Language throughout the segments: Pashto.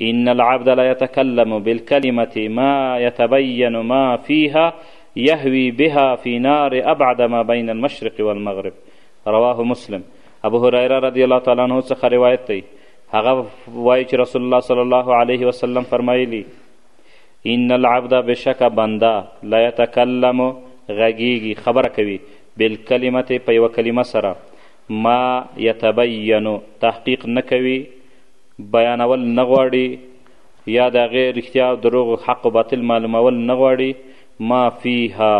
ان العبد لا يتكلم بالكلمة ما يتبين ما فيها يهوي بها في نار ابعد ما بين المشرق والمغرب رواه مسلم ابو هريره رضی الله تعالی عنه څخه روایت دی هغه وایي چې رسول الله صلی الله علیه وسلم فرمایلی ان العبد بشک بنده لا یتکلم غږیږي خبره کوي بالکلمت په یوه کلمه سره ما یتبین تحقیق نه کوي، بیانول نه غواړي، یا د هغې رښتیا او دروغ، حق او باطل معلومول نه غواړي، ما فیها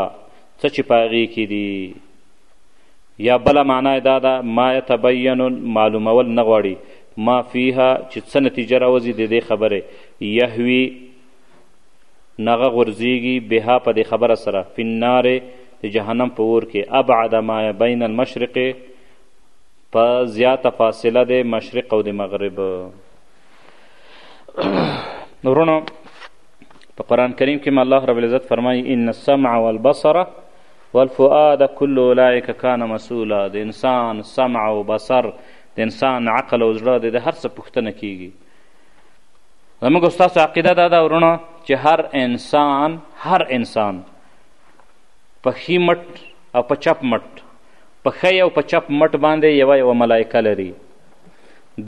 څه چې په هغې کې دي. یا بله معنا یې دا ده، ما یتبین معلومول نه غواړي، ما فیها چې څه نتیجه راوځي د دې خبرې، یهوي نغه غورځیږي بها په دې خبره سره فی النار د جهنم په اور کې ابعد ما بین المشرق په زیاته فاصله د مشرق او د مغرب ورونو په قرآن کریم کې الله رب العزت فرمایي ان السمع والبصر والفؤاد كل اولئک کان مسئولا د انسان سمع او بصر د انسان عقل او زړه د هر څه پوښتنه کیږي زموږ ستاسو عقیده دا ده ورونو چې هر انسان هر انسان په ښي مټ او په چپ مټ په ښی او په چپ مټ باندې یوه یوه ملایکه لري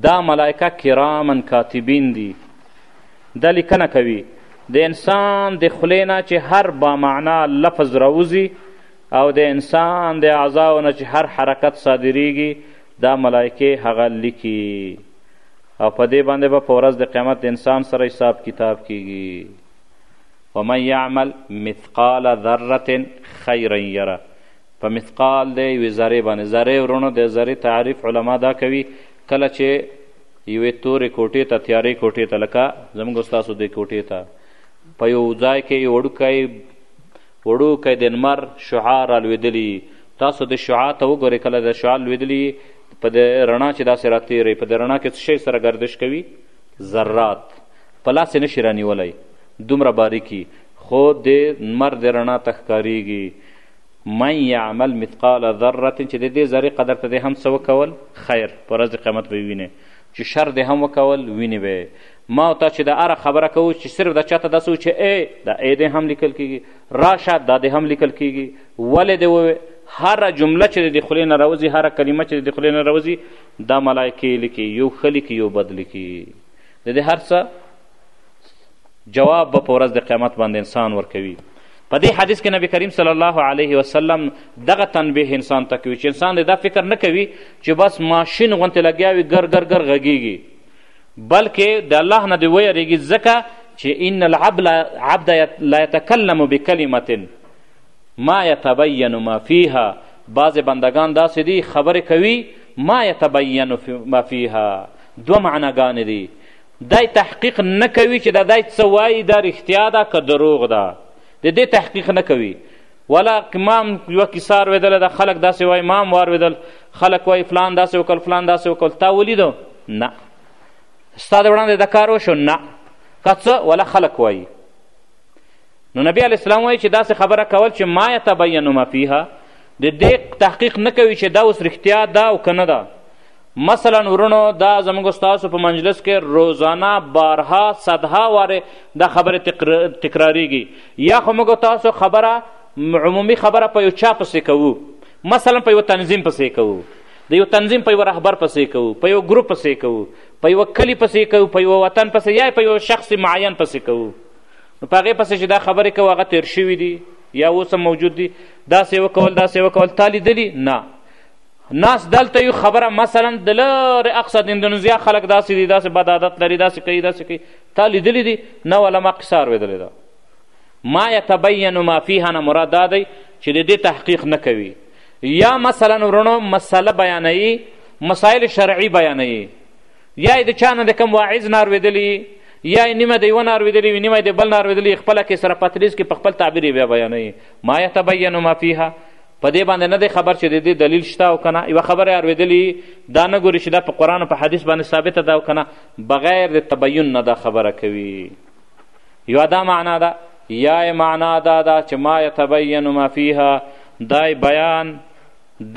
دا ملایکه کرامن کاتبین دي دا لیکنه کوي د انسان د خولې نه چې هر بامعنا لفظ راوځي او د انسان د اعضاو نه چې هر حرکت صادریږي دا ملائکې هغه لیکي او په دې باندې به په ورځ د قیامت د انسان سره حساب کتاب کیږي ومن یعمل مثقال ذره خیرا یره په مثقال د یوې ذرې باندې ذرې ورونو د ذرې تعریف علما دا کوي کله چې یوې تورې کوټې ته تیارې کوټې ته لکه زموږ ستاسو دې کوټې ته په یو ځای کې یو وړوکی وړوکی د نمر شعاع رالوېدلي يي تاسو د شعاع ته وګورئ کله د شعاع لوېدلي يي په د رڼا چې داسې راتېری په د رڼا کې څه شی سره ګردش کوي ذرات په لاس یې نشي رانیولی دومره باریکي خو د نمر د رڼا ته ښکاریږي من یعمل مثقال ذره چې د دې ذرې قدر ته دې هم څه وکول خیر په ورځ د قیامت به وینې چې شر دې هم وکول وینې به ما او تا چې دا اره خبره کوو چې صرف دا چاته داسې و چې ای دا ای دې هم لیکل کېږي راشه دا دې هم لیکل کېږي ولې دې ووې هره جمله چې د دې خولې نه راوځي هره کلمه چې د دې خولې نه راوځي دا ملایکې لیکي یو ښه لیکي یو بد لیکي د دې هر څه جواب به په ورځ د قیامت باندې انسان ورکوي په دې حدیث کې نبی کریم صلی الله علیه وسلم دغه تنبیه انسان ته کوي چې انسان دې دا فکر نه کوي چې بس ماشین غوندې لګیا وي ګر ګر ګر غږیږي بلکې د الله نه دې ویریږي ځکه چې ان العبد عبد لا یتکلم بکلمت ما یتبین ما فیها بعضې بندگان داسې دي خبرې کوي ما یتبین ما فیها دوه معناګانې دي دی تحقیق نه کوي چې دا دی څه وایي دا رښتیا ده که دروغ ده د دې تحقیق نه کوي ولا مام یوه کیسه اورېدله ده خلک داسې وایي مام واورېدل خلک وایي فلان داسې وکړ فلان داسې وکړ تا ولیدو نه ستا د وړاندې د کار وشو نه که څه ولا خلک وایي نو نبی علیه السلام وایي چې داسې خبره کول چې ما یتبین ما فیها د دې تحقیق نه کوي چې دا اوس رښتیا ده او که نه ده مثلا ورونو دا زموږ ستاسو په مجلس کې روزانه بارها صدها وارې دا خبره تکراریږي یا خو موږ تاسو خبره عمومي خبره په یو چا پسې کوو مثلا په یو تنظیم پسې کوو د یو تنظیم په یو رهبر پسې کوو په یو ګروپ پسې کوو په یو کلي پسې کوو په یو وطن پسې یا په یو شخص معین پسې کوو نو په هغې پسې چې دا خبرې کوو هغه تیر شوي دي یا اوس هم موجود دي داسې وکول داسې وکول تا لیدلي نه ناس دلته یو خبره مثلا د لرې اقصا د اندونیزیا خلک داسې دي داسې بد عادت لري داسې کوي داسې کوي تا لیدلی دي نه ولا ما قصه اورېدلې ده ما یتبین ما فیها نه مراد دا دی چې د دې تحقیق نه کوي یا مثلا ورونو مسله بیانوي مسایل شرعي بیانوي یا یې د چا نه د کوم واعظ نه اورېدلي یا یې نیمه د یوه نه اورېدلي وي نیمه یې د بل نه اورېدلي خپله کې سره پتریز کې په خپل تعبیر یې بیا بیانوي ما یتبین ما فیها په دې باندې نه دی خبر چې د دې دلیل شته او کنه یوه خبره یې اورېدلي دا نه ګوري چې دا په قرآن او په حدیث باندې ثابته ده او کنه بغیر د تبین نه دا خبره کوي یوه دا معنا ده یا یې معنا دا ده چې ما یتبین ما فیها دا بیان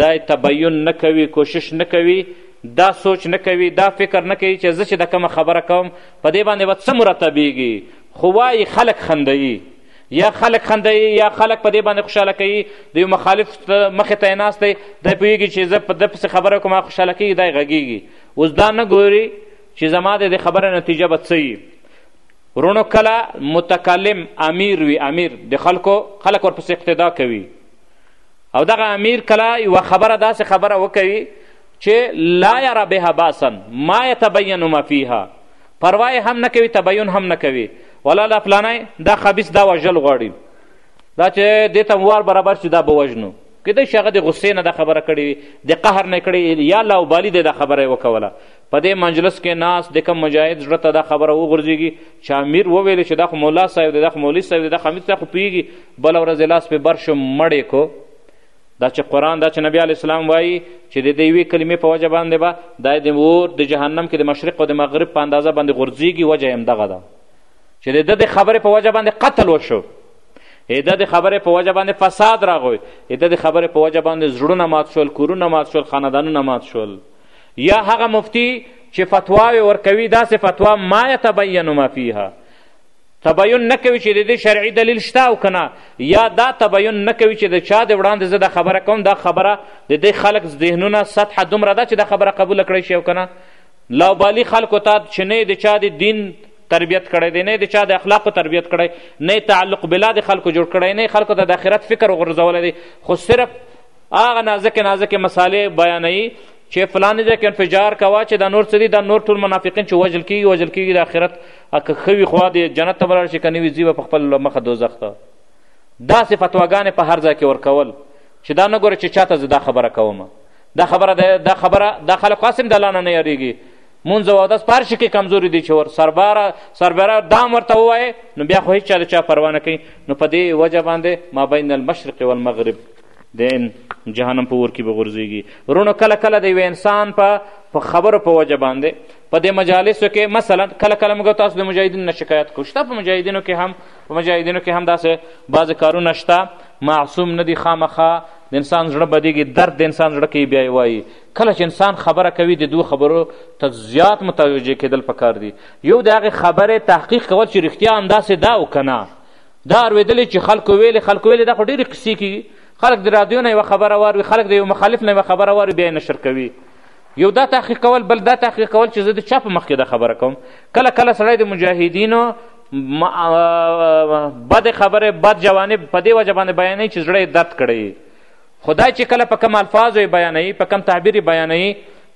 دا تبین نه کوي کوشش نه کوي دا سوچ نه کوي دا فکر نه کوي چې زه چې د کومه خبره کوم په دې باندې به څه مرتبیږي خو وایي خلک خندوي یا خلک خندوي یا خلک په دې باندې خوشحاله کوي د یو مخالف مخې ته یې ناست دی دی پوهېږي چې زه په ده پسې خبره کوم خوشحاله کېږي دی غږېږي اوس دا نه ګوري چې زما د دې خبره نتیجه به څه وي ورونو کله متکلم امیر وي امیر د خلکو خلک ورپسې اقتدا کوي او دغه امیر کله یوه خبره داسې خبره وکوي چې لا یرا بها باسن ما یتبین ما فیها پروا یې هم نه کوي تبین هم نه کوي ولا دا فلانی دا خبیث دا وژل غواړي دا چې دې ته وار برابر چې دا به وژنو کیدای شي هغه د غصې نه دا خبره کړې وي د قهر نه کړې یا لاوبالي دی دا خبره یې وکوله په دې مجلس کې ناس د کوم مجاهد زړه ته دا خبره وغورځېږي چې امیر وویل چې دا خو مولا صاحب دی دا خو مولوي صاحب دی دا خو امیر صاحب خو پوهېږي بله ورځ یې لاس پې بر شو مړ یې کو دا چې قرآن دا چې نبی علیه السلام وایي چې د دې یوې کلمې په وجه باندې به دا د اور د جهنم کې د مشرق او د مغرب په اندازه باندې غورځېږي وجه یې همدغه ده چې د ده د خبرې په وجه باندې قتل وشو د د خبرې په وجه باندې فساد راغی د د خبرې په وجه باندې زړونه مات شول کورونه مات شول خاندانونه مات شول یا هغه مفتی چې فتواوې ورکوي داسې فتوا ما یتبین ما فیها تبین نه کوي چې د دې شرعي دلیل شته او که نه یا دا تبین نه کوي چې د چا د وړاندې زه دا خبره کوم دا خبره د دې خلک ذهنونه سطحه دومره ده چې دا خبره قبوله کړی شي او که نه لاوبالي خلکو ته چې نه د چا د دین تربیت کړی دی نه د چا د اخلاقو تربیت کړی نه تعلق بلا د خلکو جوړ کړی نه خلکو ته د آخرت فکر وغورځولی دی خو صرف هغه نازکې نازکې مسالې بیانوي چې فلانې ځای کې انفجار کوه چې دا نور څه دي دا نور ټول منافقین چې وژل کېږي وژل کېږي د آخرت که ښه وي خوا دې جنت ته به لاړ شي که نه وي ځي به په خپل مخه دوزخ ته داسې فتواګانې په هر ځای کې ورکول چې دا نه ګوره چې چاته زه دا خبره کوم دا خبره دا خبره دا خلک قاسم د الله نه نه یارېږي مونځ او اودس په هر شي کې کمزوري دي چې ور سرباره سربره دام ورته ووایې نو بیا خو هېچا د چا پروا نه کوي نو په دې وجه باندې مابین المشرق والمغرب د جهنم په اور کې به غورځېږي ورونو کله کله د یوه انسان په په خبرو په وجه باندې په دې مجالسو کې مثلا کله کله موږ تاسو د مجاهدینو نه شکایت کوو شته په مجاهدینو کې هم په مجاهدینو کې هم داسې بعضې کارونه شته معصوم نه دي خامخا د انسان زړه بدیږي درد د انسان زړه کوي بیا یې وایي کله چې انسان خبره کوي د دوه خبرو ته زیات متوجه کېدل پکار دي یو د هغې خبرې تحقیق کول چې رښتیا همداسې ده او که نه دا اورېدلې چې خلکو ویلې خلکو ویلې دا خو ډېرې قصې کېږي خلک د رادیو نه یوه خبره واروي خلک د یو مخالف نه یوه خبره واروي بیا یې نشر کوي یو دا تحقیق کول بل دا تحقیق کول چې زه د چا په مخ کې دا خبره کوم کله کله سړی د مجاهدینو بد خبره بد جوانب په دې وجه باندې بیانوي چې زړه یې درد کړی خو دا چې کله په کوم الفاظو یې بیانوي په کوم تعبیر یې بیانوي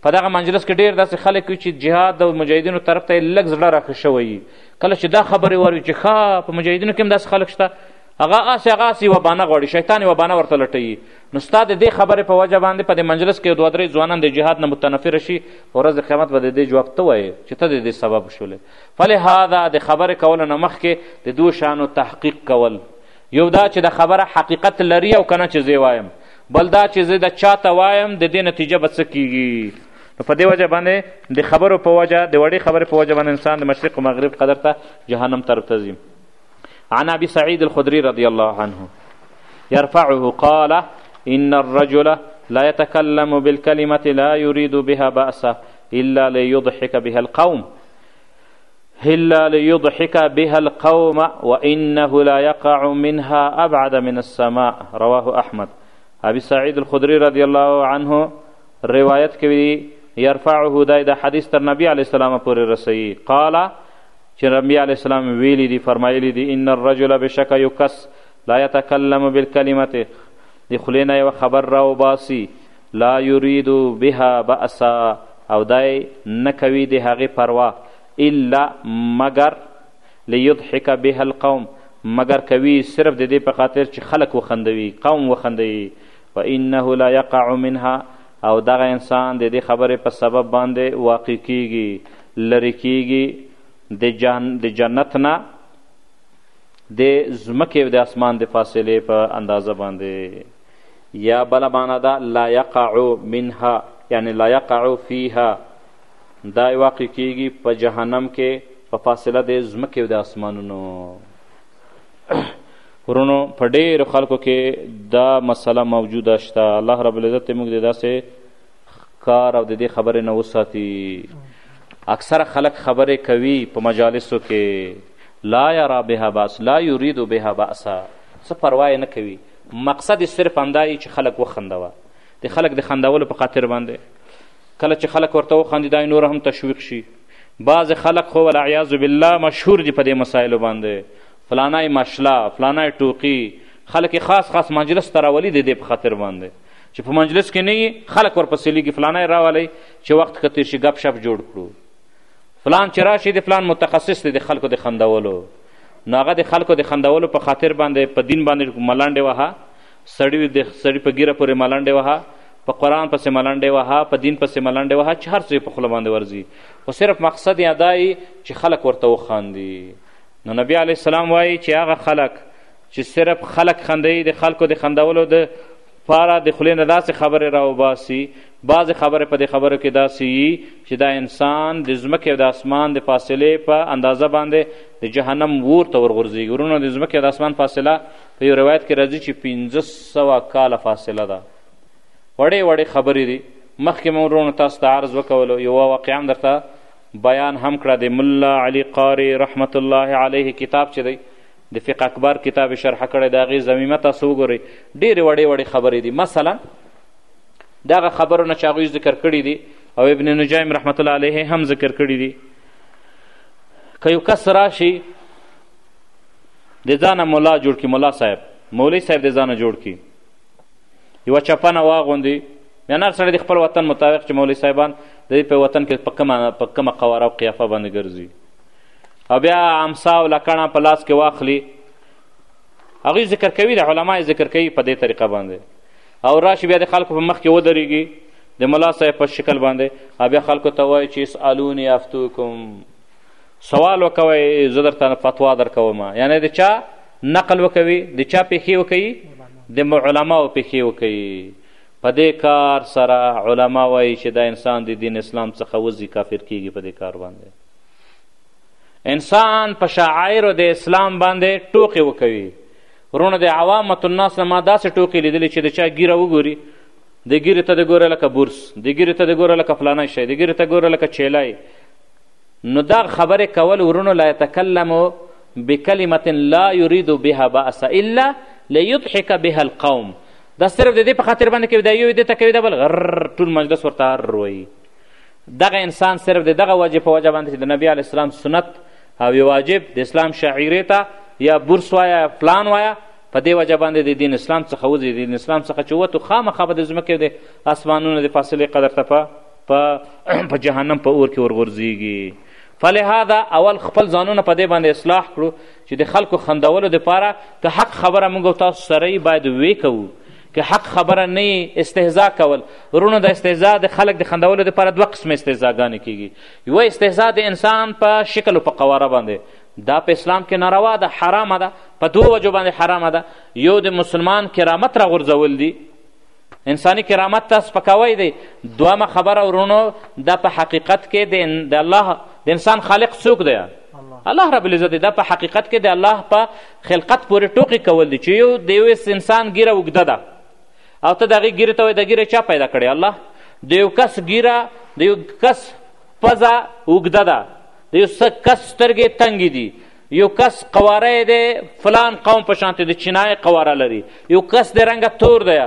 په دغه مجلس کې ډېر داسې خلک وي چې جهاد او مجاهدینو طرف ته یې لږ زړه راښه شوی وي کله چې دا خبرې واوري چې ښه په مجاهدینو کې هم داسې خلک شته هغه هسې هغه هسې یوه بانه غواړي شیطان یوه بانه ورته لټوي نو ستا د دې خبرې په وجه باندې په دې مجلس کې دوه درې ځوانان د جهاد نه متنفره شي په ورځ د قیامت به د دې جواب ته وایې چې ته د دې سبب شولې فلهذا د خبرې کولو نه مخکې د دوه شانو تحقیق کول یو دا چې د خبره حقیقت لري او کنه چې زه وایم بل دا چې زه د چا ته وایم د دې نتیجه به څه کیږي نو په دې وجه باندې د خبرو په وجه د وړې خبرې په وجه باندې انسان د مشرق و مغرب قدر ته جهنم طرف ته ځي عن ابي سعيد الخدري رضي الله عنه يرفعه قال ان الرجل لا يتكلم بالكلمه لا يريد بها باسا الا ليضحك بها القوم هلا ليضحك بها القوم وانه لا يقع منها ابعد من السماء رواه احمد ابي سعيد الخدري رضي الله عنه روایت کوي يرفعه دای د حدیث تر نبی علیه السلام پورې رسوي قال چې نبی علیه السلام ویلي دي فرمایلي دي ان الرجل بشک یو کس لا یتکلم بالکلمت د خولې نه یوه خبر راوباسي لا یرید بها بأسا او دی نه کوي د هغې پروا الا مګر لیضحک بها القوم مګر کوي صرف د دې په خاطر چې خلک وخندوي قوم وخندوي وانه لا یقع منها او دغه انسان د دې خبرې په سبب باندې واقع کیږي لرې کیږي د جن د جنت نه د ځمکې او د اسمان د فاصلې په اندازه باندې یا بله معنا ده لا یقع منها یعنی لا یقع فیها دا واقع کیږي په جهنم کې په فاصله د ځمکې او د اسمانونو ورونو په ډېرو خلکو کې دا مسله موجوده شته الله رب العزت موږ د داسې کار او د دې خبرې نه وساتي اکثره خلک خبرې کوي په مجالسو کې لا یرا بها باس لا یرید بها باسا څه پروا نه کوي مقصد یې صرف همدا یي چې خلک وخندوه د خلک د خندولو په خاطر باندې کله چې خلک ورته وخاندي دا نور هم تشویق شي بعضې خلک خو والعیاذ بالله مشهور دي په دې مسایلو باندې فلانا یې مشله فلانا یې ټوقي خلک یې خاص خاص مجلس ته راولي د دې په خاطر باندې چې په مجلس کې نه یي خلک ورپسې لیږي فلانا یې راولئ چې وخت که تېر شي ګپ شپ جوړ کړو فلان چې راشي د فلان متخصص دی د خلکو د خندولو نو هغه د خلکو د خندولو په خاطر باندې په دین باندې ملنډې وهه سړي د سړي په ګیره پورې ملنډې وهه په قرآن پسې ملنډې وهه په دین پسې ملنډې وهه چې هر څه په خوله باندې ورځي خو صرف مقصد یې دا چې خلک ورته وخاندي نو نبی علیه السلام وایي چې هغه خلک چې صرف خلک خندوي د خلکو د خندولو د پاره د خولې نه داسې خبرې راوباسي بعضې خبرې په دې خبرو کې داسې یي چې دا انسان د ځمکې او د اسمان د فاصلې په اندازه باندې د جهنم ور ته ورغورځېږي ورونو د ځمکې او د اسمان فاصله په یو روایت کې راځي چې پنځه سوه کاله فاصله ده وړې وړې خبرې دي مخکې مې ورونو تاسو ته عرض وکولو یوه واقعا هم درته بیان هم کړه د ملا علي قاري رحمت الله علیه کتاب چې دی د فقه اکبر کتاب شرح کړی د هغې ضمیمه تاسو وګورئ ډېرې وړې وړې خبرې دي مثلا دغه خبرو نه چې هغوی ذکر کړي دي او ابن نجایم رحمت الله علیه هم ذکر کړي دي که یو کس راشي د ځانه ملا جوړ کړي ملا صاحب مولوي صاحب د ځانه جوړ کړي یوه چپنه واغوندي یعنې هر سړی د خپل وطن مطابق چې مولوي صاحبان د دې په وطن کې په کومه په کومه قواره او قیافه باندې ګرځي او بیا امسا او لکڼه په لاس کې واخلي هغوی ذکر کوي د علما ذکر کوي په دې طریقه باندې او راشي بیا د خلکو په مخ کې ودرېږي د ملا صاحب په شکل باندې او بیا خلکو ته وایي چې اسالوني افتوکم سوال وکوئ زه درته فتوا درکوم یعنی د چا نقل وکوي د چا پېښې وکوي د علماو پېښې وکوي په دې کار سره علما وایي چې دا انسان د دین اسلام څخه وځي کافر کیږي په دې کار باندې انسان په شاعرو د اسلام باندې ټوکې وکوي ورونه د عوامة الناس نه ما داسې ټوکې لیدلې چې د چا ګیره وګوري د ګیرې ته د ګوره لکه بورس د ګیرې ته د ګوره لکه فلانی شی د ګیرې ته ګوره لکه چیلای نو دا خبرې کول ورونو لا یتکلمو بکلمة لا يريد بها بأس إلا ليضحك بها القوم دا صرف د دې په خاطر باندې کوي دا یو دې ته کوي دا بل غر ټول مجلس ورته روي دغه انسان صرف د دغه وجې په وجه باندې چې د نبی علیه السلام سنت او یو واجب د اسلام شعیرې ته یا بورس وایه پلان وایه په دې وجه باندې د دین اسلام څخه وځي دین اسلام څخه چې ووتو خامخا به د ځمکې د اسمانونو د فاصلې قدر ته په په جهنم په اور کې ورغورځېږي فلهذا اول خپل ځانونه په دې باندې اصلاح کړو چې د خلکو خندولو دپاره که حق خبره موږ تاسو سره باید ویې کوو که حق خبره نه یې استهزا کول ورونو د استهزا د خلک د خندولو دپاره دوه قسمه استهزاګانې کیږي یوه استهزا د انسان په شکل و په قواره باندې دا په اسلام کې ناروا ده حرامه ده په دوو وجو باندې حرامه ده یو د مسلمان کرامت راغورځول دي انساني کرامت ته سپکاوی دی دویمه خبره ورونو دا په حقیقت کې د الله د انسان خالق څوک دی الله رب العزت دا په حقیقت کې د الله په خلقت پورې ټوقې کول دي چې یو د یو انسان ګیره اوږده ده او ته د هغې ګیرې ته وایې دا ګیره چا پیدا کړې الله د یو کس ګیره د یو کس پزه اوږده ده د یو کس سترګې تنګې دي یو کس قواره دی فلان قوم په شانته د چینای قواره لري یو کس د رنګه تور دی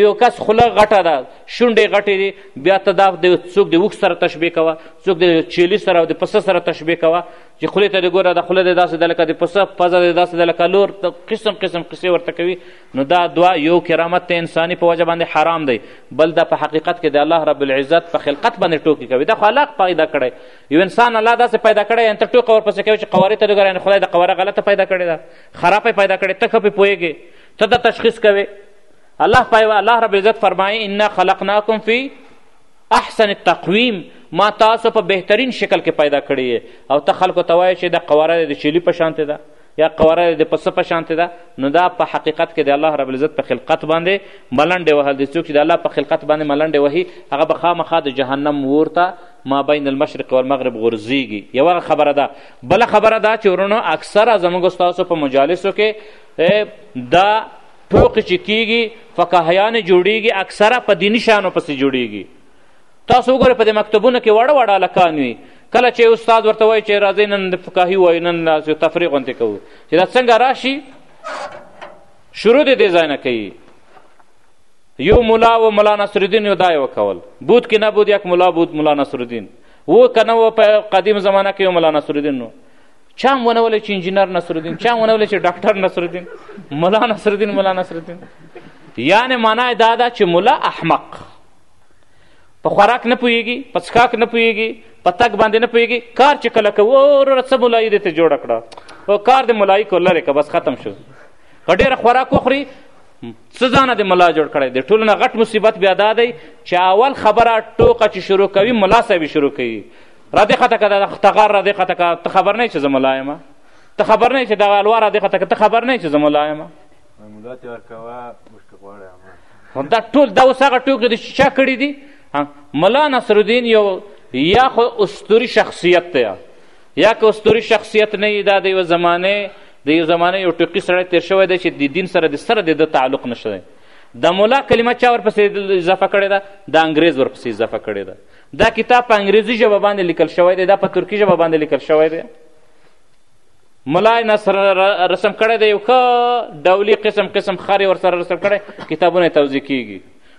یو کس خوله غټه ده شونډې غټې دي بیا ته دا د څوک د اوښ سره تشبیه کوه څوک د چیلي سره او د پسه سره تشبیه کوه چې خولې ته دې ګوره د خوله دې داسې ده لکه د پسه پزه دې داسې ده لکه لور د قسم قسم قصې ورته کوي نو دا دوا یو کرامت ته انساني په وجه باندې حرام دی بل دا په حقیقت کې د الله رب العزت په خلقت باندې ټوکې کوي دا خو الله پیدا کړی یو انسان الله داسې پیدا کړی یعنې ته ټوکه ورپسې کوي چې قوارې ته دې ګوره یعنې خدای د قواره غلطه پیدا کړې ده خرابه پیدا کړې ته ښه پې پوهېږې ته دا تشخیص کوې الله پای الله رب العزت فرمایي انا خلقناکم فی احسن تقویم ما تاسو په بهترین شکل کې پیدا کړی یې او ته خلکو ته وایې چې دا قواره د چیلي په شانتې ده یا قواره د پسه په شانتې ده نو دا په حقیقت کې د الله رب العزت په خلقت باندې ملنډې وهل دي څوک چې د الله په خلقت باندې ملنډې وهي هغه به خامخا د جهنم اور ته ما بین المشرق والمغرب غورځېږي یوه خبره ده بله خبره ده چې ورونو اکثره زموږ ستاسو په مجالسو کې دا ټوکې چې کیږي فقهیانې جوړیږي اکثره په دیني شیانو پسې جوړیږي تاسو وګورئ په دې مکتبونو کې وړه وړه هلکان وي کله چې استاد ورته وایي چې راځئ نن د فقهي وایي نن داسې تفریح غونتې کوو چې دا څنګه راشي شروع دې دې ځای نه کوي یو ملا و ملا نصرالدین یو دا یې وکول بود کې نه بود یک ملا بود ملا نصرالدین و که نه و په قدیم زمانه کې یو ملا نصرالدین نو چا هم ونه ویل چې انجینر نصرالدین چا هم ونه ویل چې ډاکټر نصرالدین ملا نصرالدین ملا نصرالدین یعنې معنا یې دا ده چې ملا احمق په خوراک نه پوهېږي په څښاک نه پوهېږي په تګ باندې نه پوهېږي کار چې کله کوو وروره څه ملایي دې ته جوړه کړه او کار د ملایي کو لرې که بس ختم شو که ډېره خوراک وخوري څه ځانه د ملا جوړ کړی دی ټولو نه غټ مصیبت بیا دا دی چې اول خبره ټوقه چې شروع کوي ملا صاحب شروع کوي را دې خطه که دا تغار را دې خطه که ته خبر نه چې زه ملا یم ته خبر نه چې دغه الوا را دې خطه که ته خبر نه چې زه ملا یم دا ټول دا اوس هغه ټوکې دي چې چا کړي دي ملا نصرالدین یو یا خو استوري شخصیت دی یا که استوري شخصیت نه وي دا د یوه زمانې د یو زمانه یو ټوقي سړی تیر شوی دی چې د دین سره د سره د ده تعلق نشته دی د مولا کلمه چا ورپسې اضافه کړې ده د انګریز ورپسې اضافه کړې ده دا کتاب په انګریزي ژبه باندې لیکل شوی دی دا په ترکي ژبه باندې لیکل شوی دی ملا نصر رسم کړی دی یو ښه ډولي قسم قسم خر یې ورسره رسم کړی کتابونه یې توضیح کیږي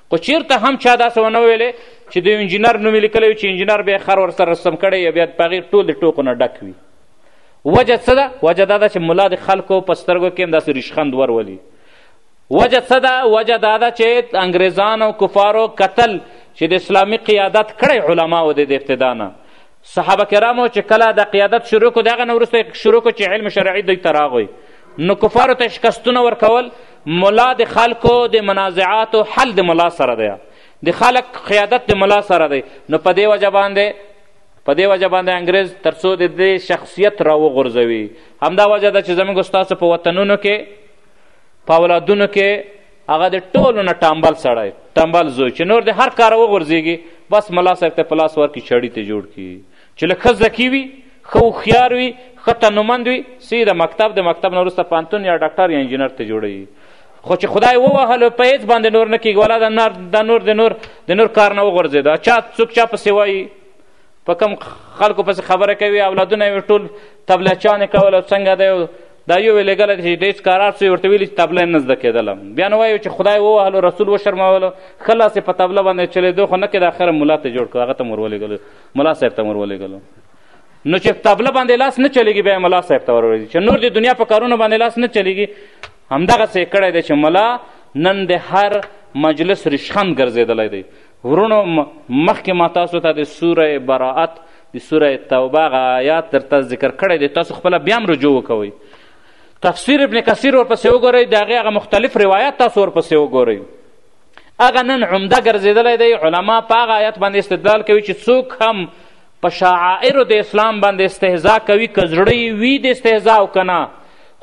خو چیرته هم چا داسې ونه ویلې چې د انجینر نوم یې لیکلی وي چې انجینر بیا خر ورسره رسم کړی یا بیا په هغې ټول د ټوکو نه ډک وي وجه څه ده وجه دا ده چې ملا د خلکو په سترګو کې هم داسې ریشخند ورولي وجه څه ده؟ وجه دا ده چې انګریزانو او کفارو کتل چې د اسلامي قیادت کړی علماو دی د ابتدا نه صحابه کرامو چې کله د قیادت شروع کړو د هغه نه وروسته شروع کړو چې علم شرعي دوی ته راغی نو کفارو ته شکستونه ورکول ملا د خلکو د منازعاتو حل د ملا سره دی د خلک قیادت د ملا سره دی نو په دې وجه باندې په دې وجه باندې انګرېز تر څو د دې شخصیت راوغورځوي همدا وجه ده چې زموږ ستاسو په وطنونو کې په اولادونو کې هغه د ټولو نه ټامبل سړی ټامبل زوی چې نور د هر کار وغورځېږي بس ملا صاحب ته په لاس ورکړي چړي ته جوړ کړي چې لږ ښه ذکي وي ښه هوښیار وي ښه تنومند وي سیده مکتب د مکتب نه وروسته پوهنتون یا ډاکټر یا انجینر ته جوړوي خو چې خدای ووهلو په هېڅ باندې نور نه کېږي ولا دا نور د نور د نور کار نه وغورځېده چا څوک چا پسې وایي په کوم خلکو پسې خبره کوي اولادونه یې ټول تبله چانې کول او څنګه دی دا یو یې لېږله چې ډېس کارار سو یې ورته ویلي چې تبله یې نه زده کېدله بیا نو وایو چې خدای ووهلو رسول وشرمولو ښه لاس یې په تبله باندې چلېدو خو نه کېده اخره ملا ته جوړ کړو هغه ته مو ور ولېږلو ملا صاحب ته مو ور ولېږلو نو چې تبله باندې لاس نه چلېږي بیا یې ملا صاحب ته ور ورځي چې نور د دنیا په کارونو باندې لاس نه چلېږي همدغسې یې کړی دی چې ملا نن د هر مجلس ریشخند ګرځېدلی دی ورونو مخکې ما تاسو ته د سوره براعت د سوره توبه هغه آیات درته ذکر کړی دی تاسو خپله بیا هم رجوع وکوئ تفسیر ابن کثیر ورپسې وګورئ د هغې هغه مختلف روایات تاسو ورپسې وګورئ هغه نن عمده ګرځېدلی دی علما په هغه آیات باندې استدلال کوي چې څوک هم په شعائر د اسلام باندې استهزاء کوي که زړه یې وي د استهزاء او که نه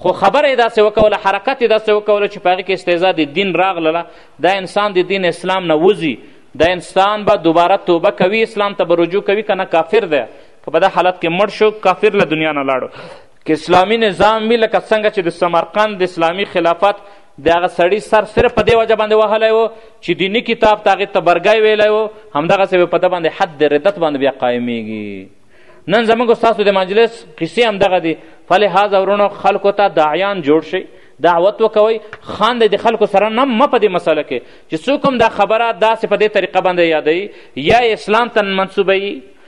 خو خبره یې داسې وکوله حرکت یې داسې وکوله چې په هغې کې استهزاء د دین راغلله دا انسان د دین اسلام نه وځي دا انسان به دوباره توبه کوي اسلام ته به رجوع کوي که نه کافر دی که په دا حالت کې مړ شو کافر له دنیا نه لاړو که اسلامي نظام وي لکه څنګه چې د سمرقند د اسلامي خلافت د هغه سړي سر صرف په دې وجه باندې وهلی و چې دیني کتاب ته هغې تبرګی ویلی و همدغسې به په ده باندې حد د ردت باندې بیا قایمیږي نن زموږ ستاسو د مجلس قصې همدغه دي فلهذا ورونو خلکو ته داعیان جوړ شئ دعوت وکوئ خان دی د خلکو سره نه مه په دې مسله کې چې څوک هم دا خبره داسې په دې طریقه باندې یادوي یا اسلام ته منسوبوي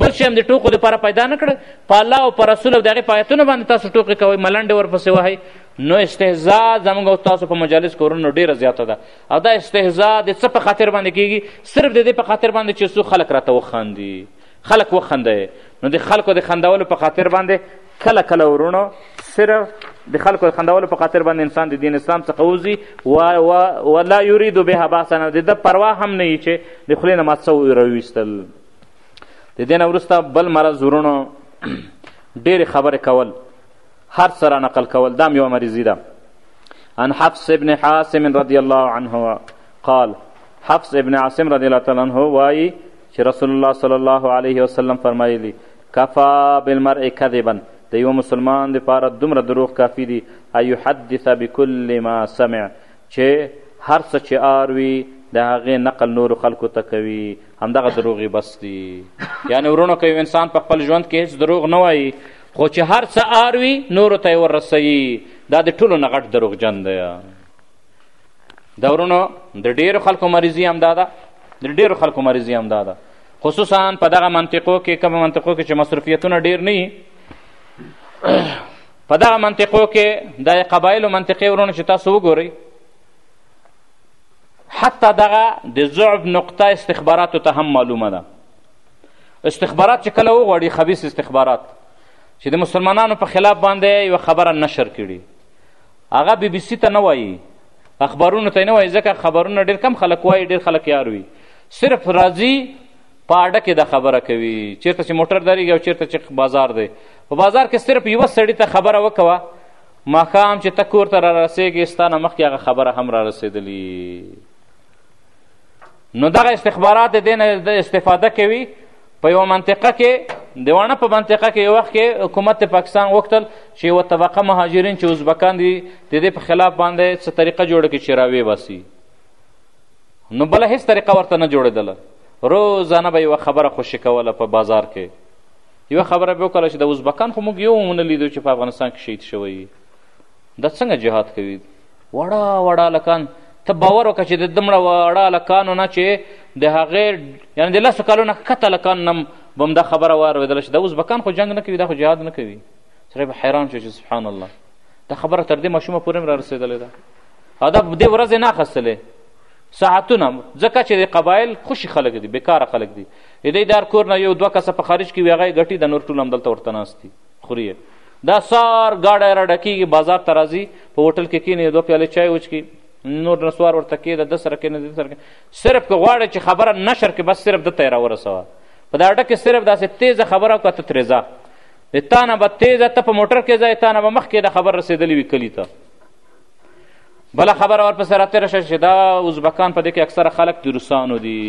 بل شی هم د ټوکو لپاره پیدا نه کړ په الله او په رسول او د هغې په آیتونو باندې تاسو ټوکې کوئ ملنډې ورپسې وهئ نو استهزا زموږ او تاسو په مجالس کورونو ډېره زیاته ده او دا استهزا د څه په خاطر باندې کیږي صرف د دې په خاطر باندې چې څو خلک راته وخاندي خلک وخندئ نو د خلکو د خندولو په خاطر باندې کله کله ورونو صرف د خلکو د خندولو په خاطر باندې انسان د دین اسلام څخه وځي و, و, ولا یرید بها باسا د ده پروا هم نه وي چې د خولې نه ما څه راویستل د دې نه وروسته بل مرض ورونو ډېرې خبرې کول هر څه را نقل کول دا هم یوه مریضي ده عن حفص ابن حاسم رضی الله عنه قال حفص ابن عاصم رضی الله تعالی عنه وایي چې رسول الله صلی الله علیه وسلم فرمایلی کفا بالمرء کذبا د یو مسلمان لپاره دومره دروغ کافی دي ان یحدث بكل ما سمع چې هر څه چې آروي د هغې نقل نورو خلکو ته کوي همدغه دروغ یې بس دي یعنې ورونو که یو انسان په خپل ژوند کې هېڅ دروغ نه وایي خو چې هر څه آر وي نورو ته یې ورسوي دا د ټولو نه غټ دروغجن دی دا ورونو د ډېرو خلکو مریضي همدا ده د ډېرو خلکو مریضي همدا ده خصوصا په دغه منطقو کې کومه منطقو کې چې مصروفیتونه ډېر نه په دغه منطقو کې د قبایلو منطقې ورونو چې تاسو وګورئ حتی دغه د زعب نقطه استخباراتو ته هم معلومه ده استخبارات چې کله وغواړي خبیث استخبارات چې د مسلمانانو په خلاف باندې یوه خبره نشر کړي هغه بی بی سی ته نه وایي اخبارونو ته نه وایي ځکه خبرونه ډېر کم خلک وایي ډېر خلک یار وي صرف راځي په اډه کې دا خبره کوي چیرته چې موټر درېږي او چیرته چې بازار دی په بازار کې صرف یوه سړي ته خبره وکوه ماښام چې ته کور ته را رسېږې ستا نه مخکې هغه خبره هم را رسېدلي نو دغه استخبارات د دې نه استفاده کوي په یوه منطقه کې د واڼه په منطقه کې یو وخت کې حکومت پاکستان غوښتل چې یوه طبقه مهاجرین چې ازبکان دي د دې په خلاف باندې څه طریقه جوړه کړي چې راویې باسي نو بله هیڅ طریقه ورته نه جوړېدله روزانه به یوه خبره خوشې کوله په بازار کې یوه خبره به وکړه چې د ازبکان خو موږ یو هم نه لیدو چې په افغانستان کې شهید شوی وي دا څنګه جهاد کوي وړه وړه هلکان ته باور وکړه چې د دومره وړه هلکانو نه چې د هغې یعنې د لسو کالو نه ښکته هلکان نه به هم دا خبره واورېدله چې دا ازبکان خو جنګ نه کوي دا خو جهاد نه کوي سړی به حیران شو چې سبحان الله دا خبره تر دې ماشومه پورې هم رارسېدلې ده او دا دې ورځې نه اخیستلې ساعتونه ځکه چې د قبایل خوشي خلک دي بېکاره خلک دي د دې دار کور نه یو دوه کسه په خارج کې وي هغه یې ګټي دا نور ټول همدلته ورته ناست دي خوري دا سار ګاډی را ډکېږي بازار ته راځي په هوټل کې کینې دوه پیالې چای وچکي نور نسوار ورته کېده د سره کېنه د سره صرف که غواړې چې خبره نشر کې بس صرف دته یې راورسوه په دا ډکې صرف داسې تیزه خبره وکړه ته ترې ځه د تا نه به تیزه ته په موټر کې ځای تا نه به مخکې د خبر رسېدلی وي کلي ته بله خبره ورپسې راتېره شه چې دا ازبکان په دې کې اکثره خلک د روسانو دي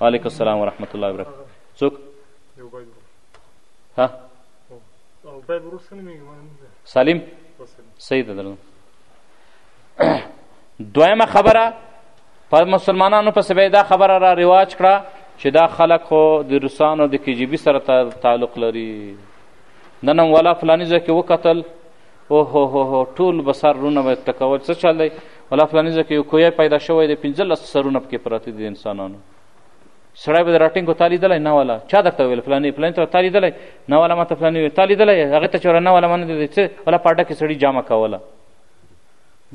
وعلیکم السلام ورحمت الله وبرکاته څوک ها سلیم صحیح ده درنه دویمه خبره په مسلمانانو پسې به دا خبره را رواج کړه چې دا خلک خو د روسانو د کیجیبي سره تعلق لري نن هم ولا فلاني ځای کې وکتل اوهو هو هو ټول به سر رونه به ټکول څه چل دی ولا فلاني ځای کې یو کوی پیدا شوی دی پنځلس سرونه پکې پراته دي د انسانانو سړی به د راټینګو تا لیدلی نه والا چا درته ویل فلاني فلاني ته تا لیدلی نه والا ما ته فلاني ویل تا لیدلی هغې ته چې ولا نه والا ما نه لیدلی څه ولا پاډه کې سړي جامه کوله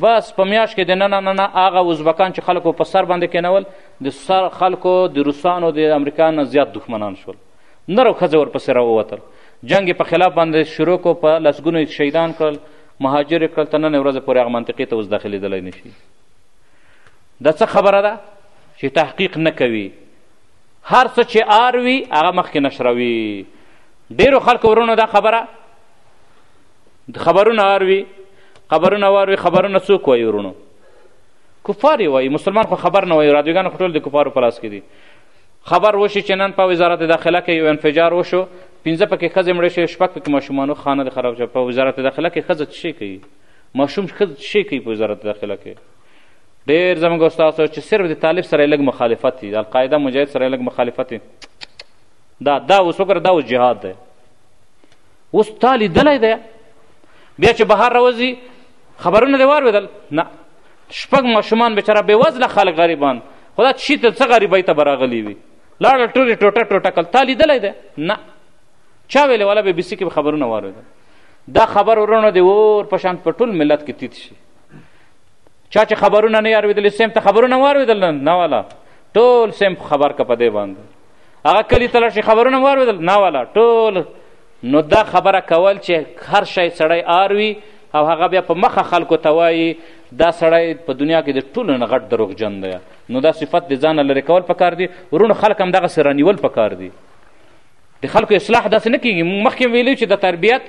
بس په میاشت کې د نه نه نه هغه ازبکان چې خلکو په سر باندې کېنول د سر خلکو د روسانو د امریکا نه زیات دښمنان شول نر او ښځه ورپسې راووتل جنګ په خلاف باندې شروع کو په لسګونو یې شهیدان کړل مهاجر یې کړل تر ننه ورځه پورې هغه منطقې ته اوس داخلېدلی نه شي دا څه خبره ده چې تحقیق نه کوي هر څه چې آر وي هغه مخکې نشروي ډېرو خلکو ورونو دا خبره خبرونه آر وي خبرونه وار وي خبرونه څوک وایي ورونو کفار یې وایي مسلمان خو خبر نه وایي رادیوګان خو ټول د کفارو په لاس کې دي خبر وشي چې نن په وزارت داخله کې یو انفجار وشو پنځه پکې ښځې مړې شوې شپږ پکې ماشومانو خانه د خراب شوه په وزارت داخله کې ښځه څه شی کوي ماشوم ښځه څه شی کوي په وزارت داخله کې ډېر زموږ استاد چې صرف د طالب سره لږ مخالفت دي القاعده مجاهد سره لږ مخالفت دي دا دا اوس وګوره دا اوس جهاد دی اوس تا لیدلی دی بیا چې بهر راوځي خبرونه دې واورېدل نه شپږ ماشومان بیچاره بېوزله خلک غریبان خو دا چی ته څه غریبۍ ته به راغلي وي لاړه ټولې ټوټه ټوټه کړل تا لیدلی دی نه چا ویلې والا بی بي سي کې به خبرونه واورېدل دا خبر ورونه دی اور په شان په ټول ملت کې تیت شي چا چې خبرونه نه اورېدلې سیم ته خبرونه واورېدل نه والا ټول سیم خبر که په دې باندې هغه کلي ته لاړ شي خبرونه واورېدل نه والا ټول نو دا خبره کول چې هر شی سړی آر وي او هغه بیا په مخه خلکو ته وایي دا سړی په دنیا کې د ټولو نه غټ دروغجن دی نو دا صفت د ځانه لرې کول پکار دي ورونو خلک هم دغسې رانیول پکار دي د خلکو اصلاح داسې نه کېږي موږ مخکې ویلي چې د تربیت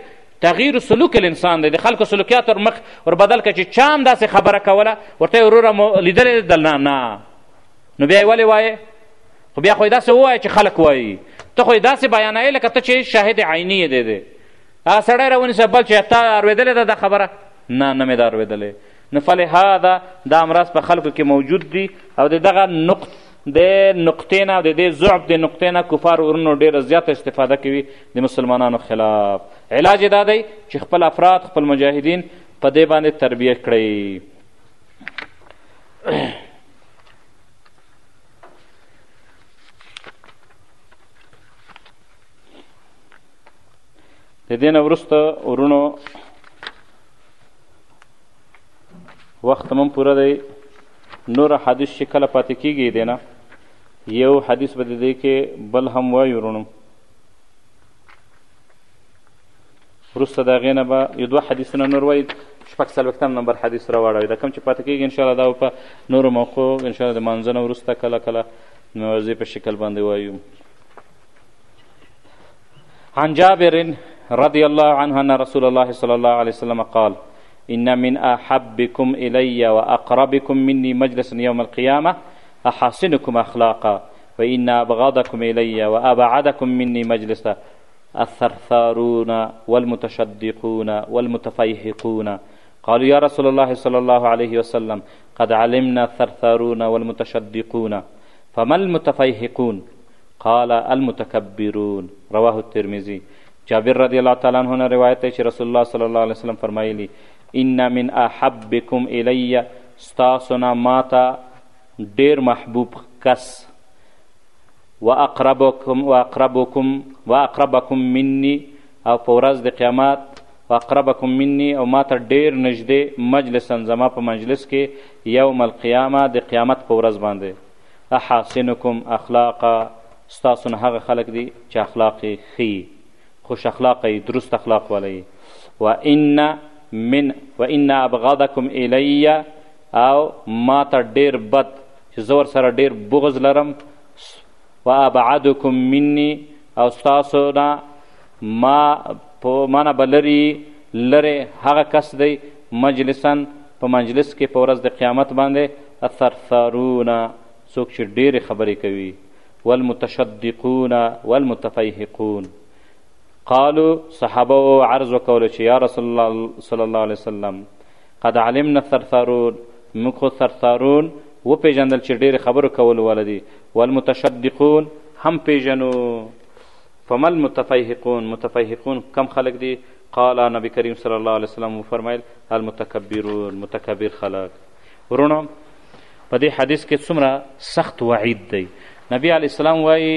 تغییر سلوک الانسان دی د خلکو سلوکیات ور مخ ور بدل کړه چې چا هم داسې خبره کوله ورته یې وروره مو لیدلی دی نه نه نو بیا یې ولې وایې خو بیا خو یې داسې ووایه چې خلک وایي ته خو یې داسې بیانوې لکه ته چې شاهد عیني یې دی دی هغه سړی راونیسه بل چې تا اورېدلې ده دا خبره نه نه مې دا اورېدلې نو فلهذا دا امراض په خلکو کې موجود دي او د دغه نقط د نقطې نه او د دې ضعف د نقطې نه کفار ورونو ډېره زیاته استفاده کوي د مسلمانانو خلاف علاج دا دی چې خپل افراد خپل مجاهدین په دې باندې تربیه کړئ د دې نه وروسته ورونو وخت هم پوره دی نور حدیث چې کله پاتې کیږي دی نه یو حدیث به د دې کې بل هم وایو ورونو وروسته د هغې نه به یو دوه حدیثونه نور وایي شپږ څلوېښتم نمبر حدیث راواړوي دا کوم چې پاتې کېږي انشاءالله دا به په نورو موقعو انشاءالله د لمانځه نه وروسته کله کله موعظې په شکل باندې وایو عن جابر رضي الله عنه أن رسول الله صلى الله عليه وسلم قال إن من أحبكم إلي وأقربكم مني مجلسا يوم القيامة أحسنكم أخلاقا وإن أبغضكم إلي وأبعدكم مني مجلسا الثرثارون والمتشدقون والمتفيهقون قالوا يا رسول الله صلى الله عليه وسلم قد علمنا الثرثارون والمتشدقون فما المتفيهقون قال المتکبرون رواه الترمذی جابر رضی الله تعالی عنه نه روایت دی چې رسول الله صلی الله علیه وسلم فرمایلی ان من احبکم الی ستاسو نه ماته ډیر محبوب کس واقربکم واقربکم واقربکم مني او په ورځ د قیامت واقربکم مني او ماته ډیر نږدې مجلسا زما په مجلس کې یوم القیامه د قیامت په ورځ باندې احاسنکم اخلاقا ستاسو نه هغه خلک دي چې اخلاق یې ښي خوش اخلاقه یي درست اخلاق والی و ان من و ان ابغضکم الیه او ما ته ډیر بد چې زه ورسره ډیر بغض لرم و ابعدکم مني او ستاسو نه ما په ما نه به لري لرې هغه کس دی مجلسا په مجلس کې په ورځ د قیامت باندې الثرثارون څوک چې ډېرې خبرې کوي والمتشدقون والمتفیهقون قالو صحابه عرض وکولو چې یا رسول الله صلی الله علیه وسلم قد علمنا الثرثارون موږ خو ثرثارون وپېژندل چې ډېرې خبرو کولو والا دي والمتشدقون هم پېژنو فما المتفیحقون متفیحقون کم خلق دي قال نبی کریم صلی الله علیه وسلم وفرمایل المتکبرون متکبر خلق ورونو په دې حدیث کې څومره سخت وعید دی نبی علی السلام وایي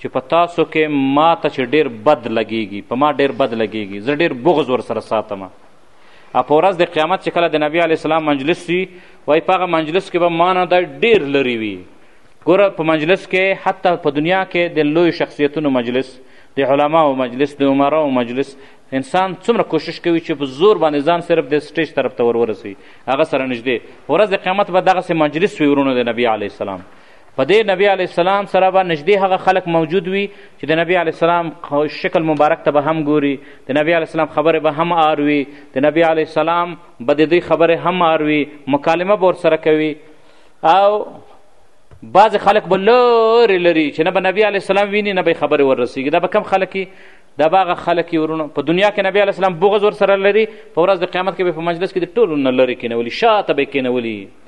چې په تاسو کې ما ته چې ډیر بد لګیږي په ما ډیر بد لګیږي زه ډیر بغض ورسره ساتم او په ورځ د قیامت چې کله د نبی علیه السلام مجلس وي وایي په هغه مجلس کې به ما نه دا ډېر لرې وي ګوره په مجلس کې حتی په دنیا کې د لوی شخصیتونو مجلس د علماو مجلس د عمراو مجلس انسان څومره کوشش کوي چې په زور باندې ځان صرف د سټیج طرف ته ور ورسوي هغه سره نږدې ورځ د قیامت به دغسې مجلس وي ورونو د نبي علیه السلام په دې نبی علیه السلام سره به نږدې هغه خلک موجود وي چې د نبی علیه السلام شکل مبارک ته به هم ګوري د نبی علیه السلام خبرې به هم آروي د نبی علیه السلام به د دوی خبرې هم آروي مکالمه به ورسره کوي او بعض خلک به لرې لري چې نه به نبی علیه السلام ویني نه به یې خبرې وررسېږي دا به کم خلک دا به هغه خلک یې ورونو په دنیا کې نبی علیه السلام بغض ورسره لري په ورځ د قیامت کې به په مجلس کې د ټولو نه لرې کېنولي شاته به یې کېنولي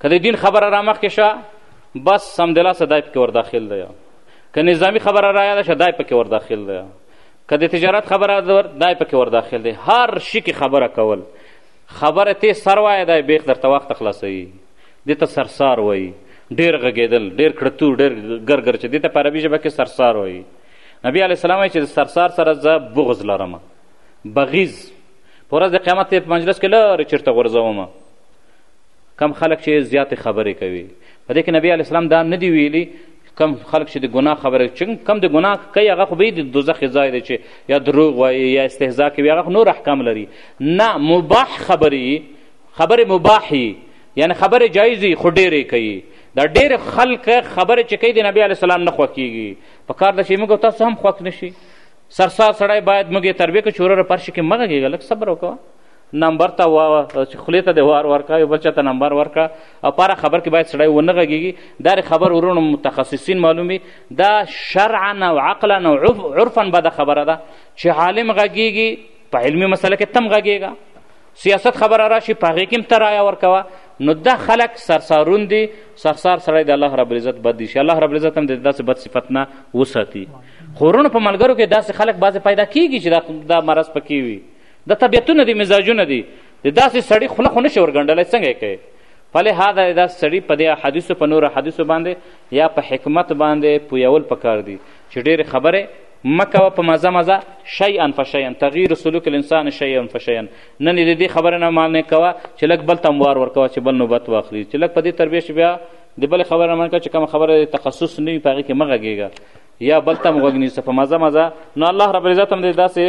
که د دین خبره را مخکې شه بس سمدلاسه دی پکې ورداخل دی که نظامی خبره را یاده شه دی پکې ورداخل دی که د تجارت خبره دی پکې ورداخل دی هر شي کې خبره کول خبره تیز سر وایه دی بیخ درته وخت خلاصوي دې ته سرسار وایي ډېر غږېدل ډېر کړتور ډېر ګرګر چې دې ته په عربي ژبه کې سرسار وایي نبی علیه السلام وایي چې د سرسار سره زه بغض لرم بغیز په ورځ د قیامت یې په مجلس کې لرې چېرته غورځوم کم خلک چې زیاتې خبرې کوي په دې کې نبی علیه السلام دا نه دی ویلي کم خلک چې د ګناه خبره چې کم د ګناه کوي هغه خو به د دوزخ ځای دی چې یا دروغ وایي یا استهزا کوي هغه خو نور احکام لري نه مباح خبرې خبرې مباحي یعنی خبرې جایزې خو ډېرې کوي دا ډېر خلک خبرې چې کوي د نبی علیه السلام نه خوښ کېږي په کار ده چې موږ تاسو هم خوښ نه شي سرسا سړی باید موږ یې تربیه کړو چې وروره پرشي کې مه غږېږه لږ صبر وکړه نمبر ته چې خولې ته د وار ورکړه یو بل چا ته نمبر ورکړه او په هره خبر کې باید سړی ونه غږېږي دا خبر ورونو متخصصین معلوم وي دا شرعا او عقلا او عرفا به دا خبره ده چې عالم غږېږي په علمي مسله کې تم غږېږه سیاست خبره راشي په هغې کې هم ته رایه ورکوه نو دا خلک سرسارون دي سرسار سړی د الله رب العزت بد دي شي الله رب العزت هم د داسې بد صفت نه وساتي خو ورونو په ملګرو کې داسې خلک بعضې پیدا کیږي چې دا مرض پکې وي د طبیعتونه دي مزاجونه دي د داسې سړي خوله خو نشي ورګنډلی څنګه یې کوي فلهذا دا سړي په دې احادیثو په نورو احادیثو باندې یا په حکمت باندې پویول پکار دي چې ډېرې خبرې مه کوه په مزه مزه شیئا فشیئا تغییر سلوک الانسان شیئا فشیئا نن یې د دې خبرې نه معنې کوه چې لږ بل ته وار ورکوه چې بل نوبت واخلي چې لږ په دې تربیه شي بیا د بلې خبرې نه منکه چې کومه خبره تخصص نه وي په هغې کې مه غږېږه یا بل ته هم غوږ نیسه په مزه مزه نو الله رب العزت هم دې داسې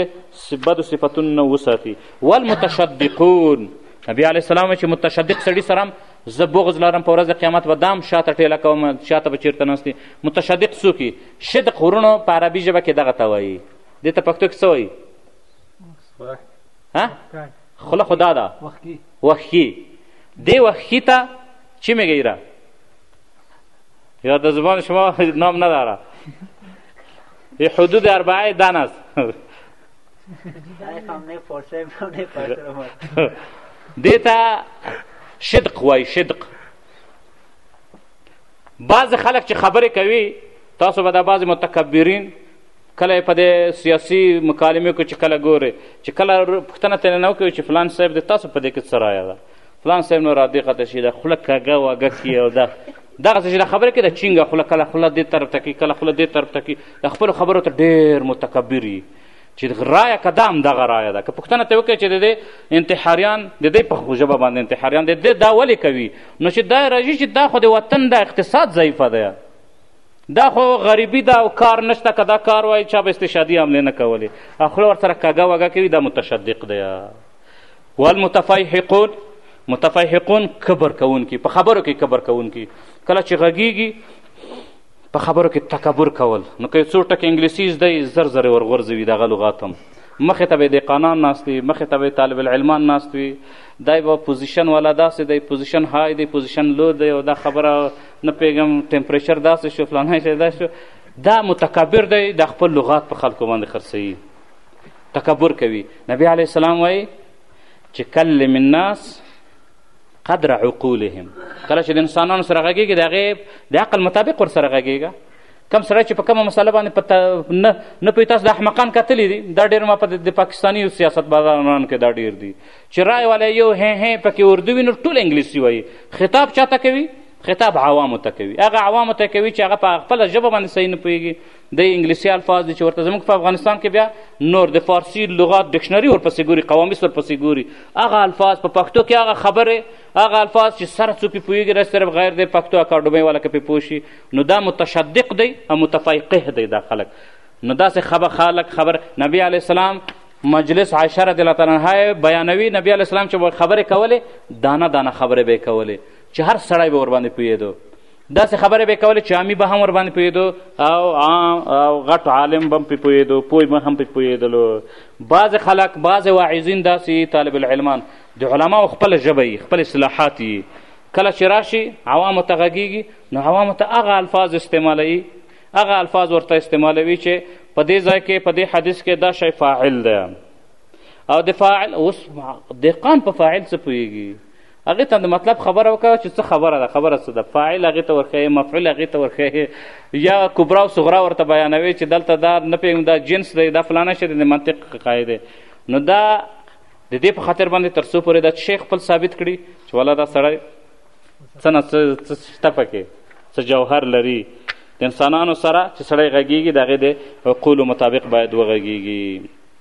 بدو صفتونو نه وساتي والمتشدقون نبی علیه السلام چې متشدق سړي سره هم زه بغض لرم په ورځ قیامت به دام شاته ټیله کوم شاته به چیرته ناست متشدق څوک شدق غرونو په عربي ژبه کې دغه ته وایي دې ته پښتو کې څه وایي خوله خو دا ده وښکي دې وښکي ته چی میږی را یا د زبان شما نام نداره ای حدود اربعه دن است دیتا شدق وای شدق بعض خلک چې خبرې کوي تاسو به دا بعض متکبرین کله په دې سیاسي مکالمې کې چې کله ګوري چې کله پوښتنه ترې نه کوي چې فلان صاحب د تاسو په دې کې څه رایه ده فلان صاحب نو را دې خطه شي دا خوله کږه وږه کي او دا دغسې چې دا خبره کې د چینګه خوله کله خوله دې طرف ته کي کله خوله دې طرف ته کي د خپلو خبرو ته ډېر متکبر یي چې رایه که دا همدغه رایه ده که پوښتنه ترې وکړئ چې د دې انتحاریان د دې په ژبه باندې انتحاریان د دې دا ولې کوي نو چې دا راځي چې دا خو د وطن دا اقتصاد ضعیفه دی دا خو غریبي ده او کار نشته که دا کار وایي چا به استشهادي حملې نه کولې او خوله ورسره کږه وږه کوي دا متشدق دی والمتفیحقون متفیحقون کبر کوونکي په خبرو کې کبر کوونکي کله چې غږیږي په خبرو کې تکبر کول نو که یو څو ټکې انګلیسي زده یې زر زر ورغورځوي دغه لغات هم مخې ته به دهقانان ناست وي مخې ته به طالب العلمان ناست وي دا به پوزیشن والا داسې دی پوزیشن های دی پوزیشن لو دی او دا خبره نه پوهېږم ټمپریچر داسې شو فلانی شی دا شو دا متکبر دی دا خپل لغات په خلکو باندې خرڅوي تکبر کوي نبی علیه السلام وایي چې کلم الناس قدر عقولهم کله چې د انسانانو سره غږېږي د هغې د عقل مطابق ورسره غږېږه کم سړی چې په کومه مسله باندې په نه نه پوهي تاسو د احمقان کتلي دي دا ډېر ما په د پاکستاني سیاست بازاران کې دا ډېر دي چې رای والا یو هې هې پکې اردو وي نو ټول انګلیسي وایي خطاب چاته کوي خطاب عوامو ته کوي هغه عوامو ته کوي چې هغه په خپله ژبه باندې صحیح نه پوهېږي د انګلیسي الفاظ دي چې ورته زموږ په افغانستان کې بیا نور د فارسي لغات ډکشنري ورپسې ګوري قوامیس ورپسې ګوري هغه الفاظ په پښتو کې هغه خبرې هغه الفاظ چې سره څوک پې پوهېږي رس صرف غیر دی پښتو اکاډمۍ والا که پې پوه شي نو دا متشدق دی او متفیقه دی دا خلک نو داسې خبر خلک خبر نبی علیه السلام مجلس عایشه رضی الله تعالی عنها بیانوي نبی علیه السلام چې خبرې کولې دانه دانه خبرې به یې کولې چې هر سړی به ورباندې پوهېدو داسې خبرې به یې کولې چې عامي به هم ورباندې پوهېدو او عام او غټ عالم به هم پرې پوهېدو پوه به هم پرې پوهېدلو بعضې خلک بعضې واعظین داسې طالب العلمان د علماو خپله ژبه یي خپل اصلاحات یي کله چې راشي عوامو ته غږیږي نو عوامو ته هغه الفاظ استعمالوي هغه الفاظ ورته استعمالوي چې په دې ځای کې په دې حدیث کې دا شی فاعل ده او د فاعل اوس دهقان په فاعل څه پوهېږي هغه ته د مطلب خبره وکړه چې څه خبره ده خبره څه ده فاعل هغه ته ورخې مفعول هغه ته ورخې یا کبرا او صغرا ورته بیانوي چې دلته دا نه پیږم دا جنس دی دا فلانه شی د منطق قاعده نو دا د دې په خاطر باندې تر څو پورې دا شیخ خپل ثابت کړي چې ولا دا سړی څه نه څه شته پکې څه جوهر لري د انسانانو سره چې سړی غږیږي د هغې د عقولو مطابق باید وغږیږي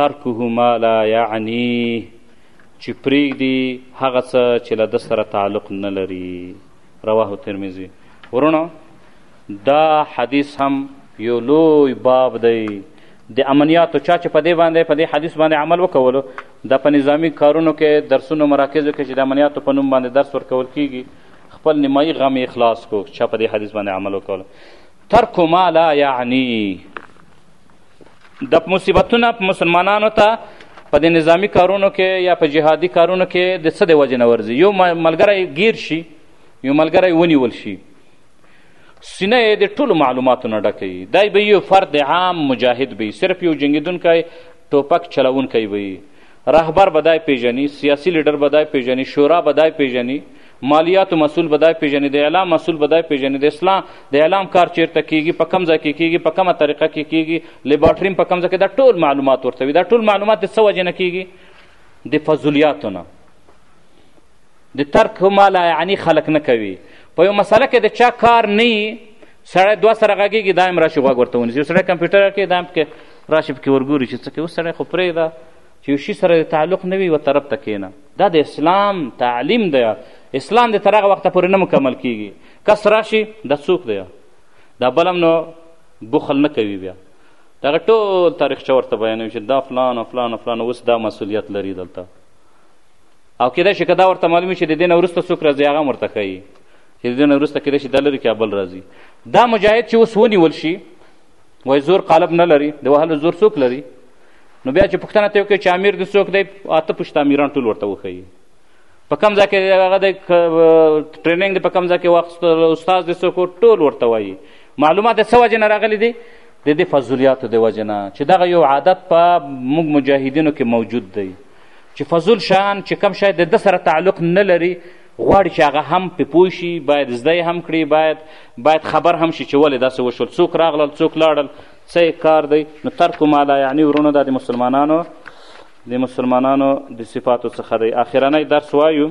ترکه ما لا یعنی چې پریږدي هغه څه چې له ده سره تعلق نه لري رواه ترمذي ورونو دا حدیث هم یو لوی باب دی د امنیاتو چا چې په دې باندې په دې حدیث باندې عمل وکولو دا په نظامی کارونو کې درسونو مراکزو کې چې د امنیاتو په نوم باندې درس ورکول کیږي خپل نیمایي غم یې خلاص کو چا په دې حدیث باندې عمل وکولو ترک ما لا یعنی د مصیبتونه مسلمانانو ته په د نظامی کارونو کې یا په جهادي کارونو کې د څه د وجې نه ورځي یو ملګری ګیر شي یو ملګری ونیول شي سینه یې د ټولو معلوماتو نه ډکه وي دی به یو فرد عام مجاهد وي صرف یو جنګېدونکی ټوپک چلوونکی وي رهبر به دای پیژني، سیاسي لیډر به دای پیژني، شورا به دای پیژني، مالیاتو مسول به دای پیژني، د اعلام مسول به دای پیژني، د اصلاح د اعلام کار چیرته کیږي، په کوم ځای کې کیږي، په کومه طریقه کې کیږي، لیبارټریم په کوم ځای کې، دا ټول معلومات ورته وي. دا ټول معلومات د څه وجې نه کیږي؟ د فضولیاتو نه. د ترک ما لا یعنی خلک نه کوي په یو مسله کې د چا کار نه وي سړی دوه سره غږېږي دا هم راشي غوږ ورته ونیسي یو سړی کمپیوټر کې دا هم پکې راشي پکې ورګوري چې څه کوي اوس سړی خو پرېږده چې یو شي سره د تعلق نه وي یوه طرف ته کښېنه دا د اسلام تعلیم دی اسلام د تر هغه وخته پورې نه مکمل کیږي کس راشي دا څوک دی دا بل هم نو بخل نه کوي بیا دغه ټول تاریخچه ورته بیانوي چې دا فلان او فلان او فلان اوس دا مسؤلیت لري دلته او کېدای شي که دا ورته معلوم شي د دې نه وروسته څوک راځي هغه هم ورته ښایي چې د دې نه وروسته کېدای شي دا لري که بل راځي دا مجاهد چې اوس ونیول شي وایي زور قالب نه لري د وهلو زور څوک لري نو بیا چې پوښتنه ته وکړي چې امیر د څوک دی اته پوښته امیران ټول ورته وښیي په کوم ځای کې هغه د ټریننګ دی په کوم ځای کې واخیستل استاد د څوک ټول ورته وایي معلومات د څه وجې نه راغلي دي د دې فضولیاتو د وجې نه چې دغه یو عادت په موږ مجاهدینو کې موجود دی چې فضول شیان چې کوم شی د ده سره تعلق نه لري غواړي چې هغه هم پې پوه شي باید زده هم کړي باید باید خبر هم شي چې ولې داسې وشول څوک راغلل څوک لاړل څه یې کار دی نو ترک ما لا یعنی ورونو دا د مسلمانانو د مسلمانانو د صفاتو څخه دی آخرنی درس وایو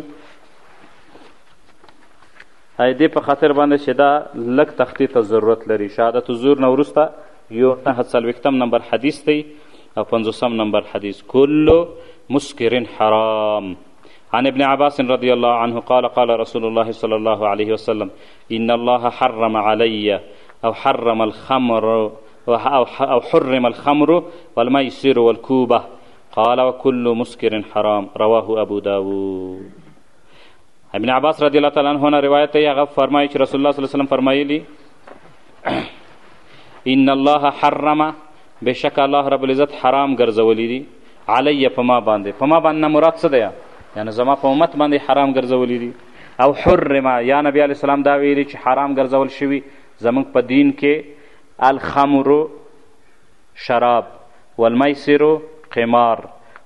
ای دې په خاطر باندې چې دا لږ تخطیط ته ضرورت لري شهادت زور نه وروسته یو نهه څلوېښتم نمبر حدیث دی او پنځوسم نمبر حدیث کل مسکر حرام عن ابن عباس رضي الله عنه قال قال رسول الله صلى الله عليه وسلم إن الله حرم علي أو حرم الخمر أو حرم الخمر والميسر والكوبة قال وكل مسكر حرام رواه أبو داود ابن عباس رضی الله تعالی عنہ نه روایت دی هغه فرمایي چې رسول الله صلی الله علیه وسلم فرمایلی ان الله حرم بېشکه الله رب العزت حرام ګرځولي دي علی په ما باندې په ما باندې نه مراد څه دی یعنې زما په امت باندې حرام ګرځولي دي او حرمه یا نبی علیه السلام دا ویلي چې حرام ګرځول شوي زموږ په دین کې الخمر شراب والمیسر قمار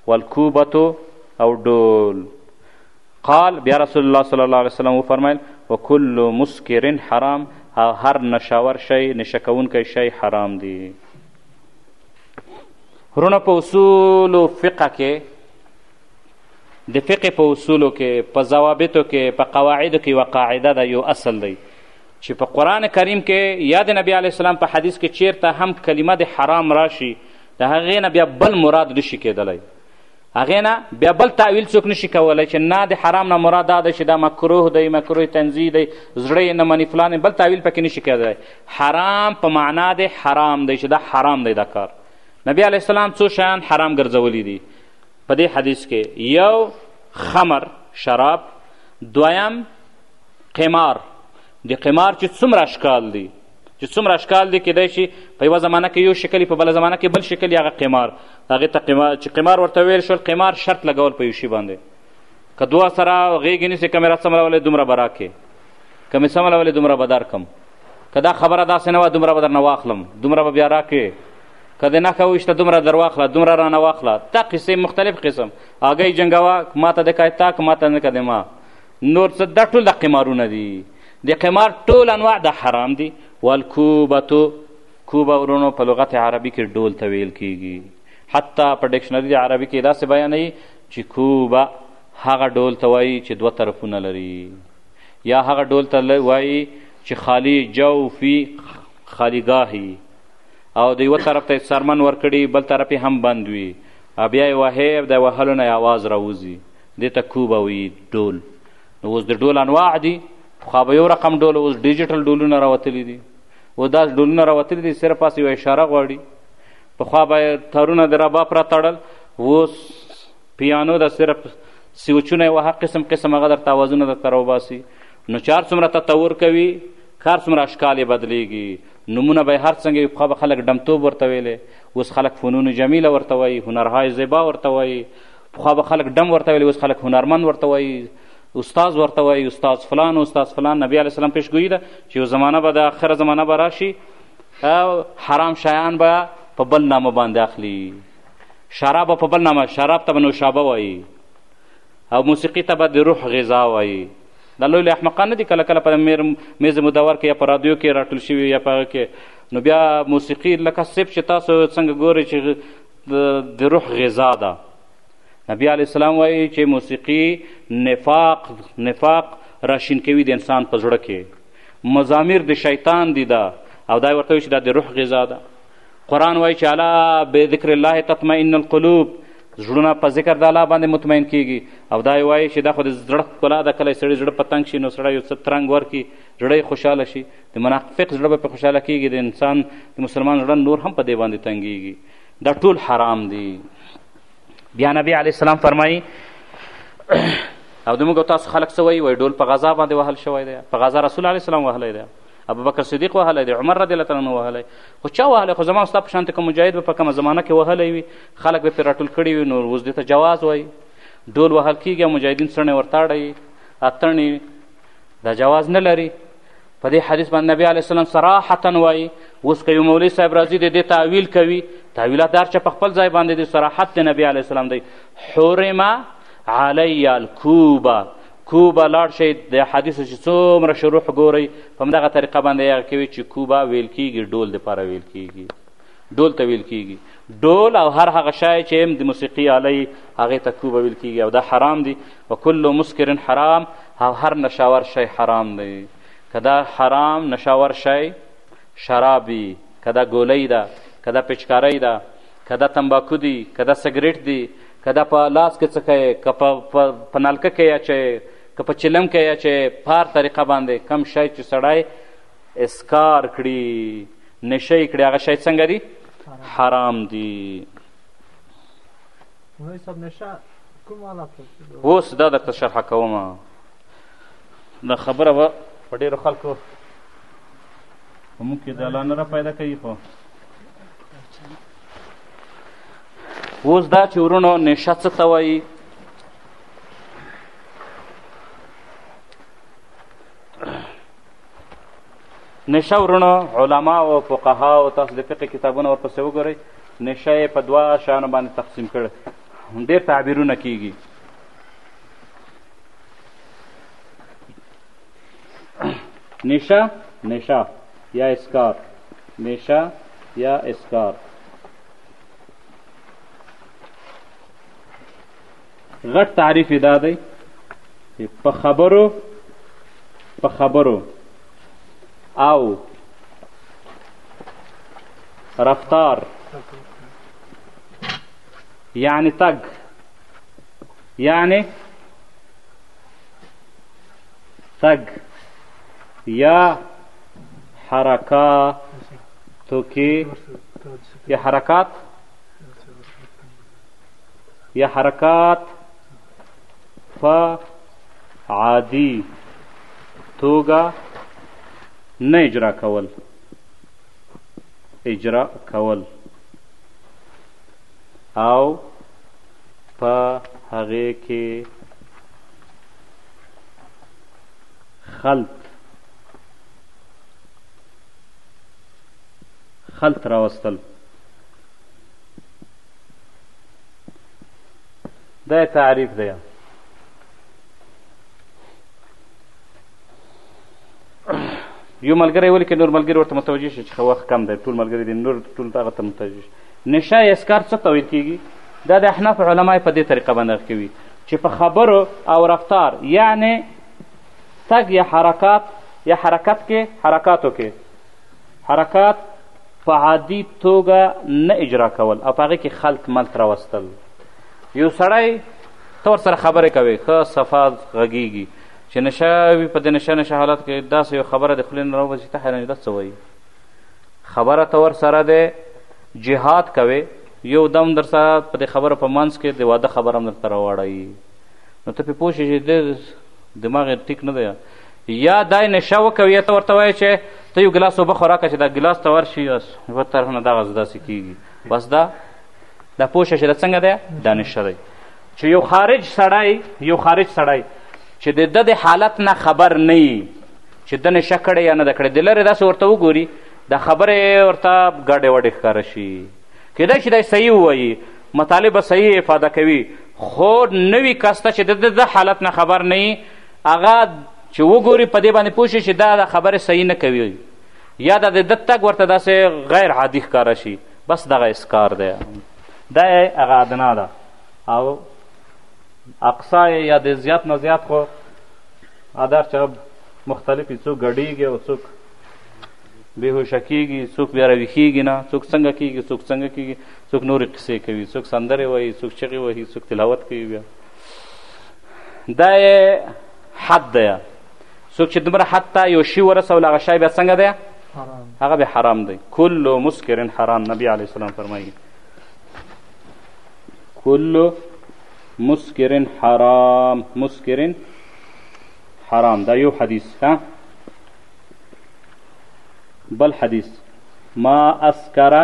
والکوبتو او ډول قال بیا رسول الله صلی الله علیه وسلم وفرمایل وکل مسکر حرام او هر نشاور شی نشه کوونکی شی حرام دی ورونه په اصولو فقه کې د فقه په اصولو کې په ضوابطو کې په قواعدو کې یوه قاعده ده یو اصل دی چې په قرآن کریم کې یا د نبی علیه السلام په حدیث کې چیرته هم کلمه د حرام راشي د هغې نه بیا بل مراد نشي کېدلی هغې نه بیا بل تعویل څوک نشي کولی چې نه د حرام نه مراد دا دی چې دا مکروه دی مکروه تنزی دی زړه یې نه مني فلان بل تعویل پکې نشي کېدی حرام په معنا دی حرام دی چې دا حرام دی دا کار نبی علیه السلام څو شیان حرام ګرځولي دي په دې حدیث کې یو خمر شراب دویم قمار د قمار چې څومره اشکال دي چې څومره اشکال دي کېدای شي په یوه زمانه کې یو شکل په بله زمانه کې بل شکل هغه قمار هغې ته قمار چې قمار ورته ویل شول قمار شرط لګول په یو شي باندې که دوه سره غېږې نیسې که مې را څملولی دومره به راکې که مې څملولی دومره به درکم که دا خبره داسې نه وه دومره به درنه واخلم دومره به بیا راکې که د نښه وویشته دومره در واخله دومره رانه واخله دا قصې مختلف قسم هګۍ جنګوه ما ته د که تا که ما ته نه که د ما نور څه دا ټول د قمارونه دي د قمار ټول انواع د حرام دي والکوبتو کوبه ورونو په لغت عربي کې ډول ته ویل کیږي حتی په ډکشنري د عربي کې داسې بیانوي چې کوبه هغه ډول ته وایي چې دوه طرفونه لري یا هغه ډول ته وایي چې خالی جوفي خالیګاهي او د یوه طرف ته سرمن ورکړي بل طرف هم بند وي بیا یې وهې د وهلو نه یې اواز راوځي دې ته کوبه وي ډول نو اوس د ډول انواع دي پخوا به یو رقم ډول اوس ډیجیټل ډولونه راوتلي دي او دا ډولونه راوتلي دي صرف هسې یوه اشاره غواړي پخوا به تارونه د ربا پره تړل اوس پیانو د صرف سوچونه یې وهه قسم قسم هغه درته اوازونه درته راوباسي نو چې هر څومره تطور کوي هر څومره اشکال یې بدلیږي نومونه به یې هر څنګه وي پخوا به خلک ډمتوب ورته ویلی اوس خلک فنون جمیله ورته وایي هنرهای زیبا ورته وایي پخوا به خلک ډم ورته ویل اوس خلک هنرمند ورته وایي استاد ورته وایي استاد فلان استاد فلان نبی علیه السلام پیشګویي ده چې یو زمانه به د آخره زمانه به راشي حرام شیان به په بل نامه باندې اخلي شراب به په بل نامه شراب ته به نوشابه وایي او موسیقي ته به د روح غذا وایي دا لوی لوی احمقان نه دي کله کله په میر میز مدور کې یا په رادیو کې راټول شوي یا په هغه کې نو بیا موسیقي لکه سیب چې تاسو څنګه ګورئ چې د روح غذا ده نبی علیه السلام وایي چې موسیقي نفاق نفاق راشین کوي د انسان په زړه کې مزامیر د شیطان دي ده او دا ورته وایي چې دا د روح غذا ده قرآن وایي چې الا بذکر الله تطمئن القلوب زړونه په ذکر د الله باندې مطمئن کیږي او دا وایي چې دا خو د زړه ښکلا ده کله سړی زړه په تنګ شي نو سړی یو څه ترنګ ورکړي زړه خوشحاله شي د منافق زړه به په خوشاله کیږي د انسان د مسلمان زړه نور هم په دې باندې تنګیږي دا ټول حرام دي بیا نبی علی السلام فرمایي او د موږ تاسو خلک څه وایي وایي ډول په غذا باندې وهل شوی دی په غذا رسول علیه السلام وهلی دی ابوبکر صدیق وهلی دی عمر رضی الله تعالی وهلی خو چا وهلی خو زما ستا په شانته که مجاهد به په کومه زمانه کې وهلی وي خلک به پرې راټول کړي وي نو اوس دې ته جواز وایي ډول وهل کېږي او مجاهدین څڼې ورتاړی اتڼې دا جواز نه لري په دې حدیث باندې نبی علیه السلام صراحتا وایي اوس که یو مولوي صاحب راځي د دې تعویل کوي تعویلات هر چا په خپل ځای باندې دی صراحت د نبی علیه السلام دی حرم علی الکوبه کوبه لاړ شئ د حدیثو چې څومره شروح ګورئ په همدغه طریقه باندې هغه کوي چې کوبه ویل کیږي ډول دپاره ویل کیږي ډول ته ویل کیږي ډول او هر هغه شی چې د موسیقي آلی هغې ته کوبه ویل کیږي او دا حرام دي و کل مسکر حرام او هر نشاور شی حرام دی که دا حرام نشاور شی شراب وي که دا ګولۍ ده که دا پچکارۍ ده که دا تنباکو دي که دا سګریټ دي که دا په لاس کې څکه که په نلکه کې اچوې که په چلم کې اچوې په هر طریقه باندې کم شی چې سړی اسکار کړي نشه یې کړي هغه شی څنګه دي حرام دي اوس دا درته شرحه کوم دا خبره به په ډېرو خلکو په موږ کې د الله نه را پیدا کوي خو اوس دا چې ورونو نشه څه ته وایي نشه ورونو علما او فقها او تاسو د فقه کتابونه ورپسې وګورئ نشه یې په دوه شیانو باندې تقسیم کړی ډېر تعبیرونه کیږي نشه نشه یا اسکار نشه یا اسکار غټ تعریف یې دا دی چې په خبرو په خبرو او رفتار یعنی تګ یعنی تګ یا حرکاتو کې یا حرکات یا حرکات په عادي توګه نه اجرا کول اجرا کول او په هغې کې خلط خلط راوستل دا تعریف دی یو ملګری ولي که نور ملګري ورته متوجه شي چې وخت کم دی ټول ملګري دي نور ټول هغه ته متوجه شي نشه اسکار څه ته ویل کېږي دا د احناف علما په دې طریقه باندې کوي چې په خبرو او رفتار یعنې تګ یا حرکات یا حرکت کې حرکاتو کې حرکات په عادي توګه نه اجرا کول او په هغې کې خلط ملط راوستل یو سړی ته ورسره خبرې کوې ښه صفا غږیږي چې نشه وي په دې نشه نشه حالت کې داسې یو خبره د خولې نه راوباسي ته حیران دا څه وایي خبره ته ورسره دی جهاد کوې یو دم در سره په دې خبره په منځ کې د واده خبره هم درته راواړوي نو ته پې پوه شې چې د دماغ یې ټیک نه دی یا دای نشه وکوي ته ورته وایې چې ته یو ګلاس اوبه خو راکړه چې دا ګلاس ته ورشي بس یوه طرف نه دغه داسې کېږي بس دا دا پوه شه چې دا څنګه دی دا نشه دی چې یو خارج سړی یو خارج سړی چې د ده د حالت نه خبر نه وي چې ده نشه کړی یا نه ده کړی د لرې داسې ورته وګوري دا خبرې ورته ګډې وډې ښکاره شي کېدای شي دا صحیح ووایي مطالب صحیح افاده کوي خو نوي کس ته چې د ده حالت نه خبر نه هغه چې وګوري په دې باندې پوه شي چې دا د خبرې صحیح نه کوي یا د د تګ ورته داسې غیر عادي ښکاره شي بس دغه اسکار دی دا یې هغه ادنا ده او اقصا یا د زیات نه زیات خو ادار چې مختلفې څوک ګډېږي او څوک بېهوشه کېږي څوک بیا راویښېږي نه څوک څنګه کېږي څوک څنګه کېږي څوک نورې قصې کوي څوک سندرې وایي څوک چغې وهي څوک تلاوت کوي بیا دا یې حد دی څوک چې دومره حد ته یو شي ورسول هغه شی بیا څنګه دی هغه بیا حرام دی کل مسکر حرام نبی علیه السلام فرمایي کل مسکر حرام مسکر حرام دا یو حدیث ها بل حدیث ما اسکره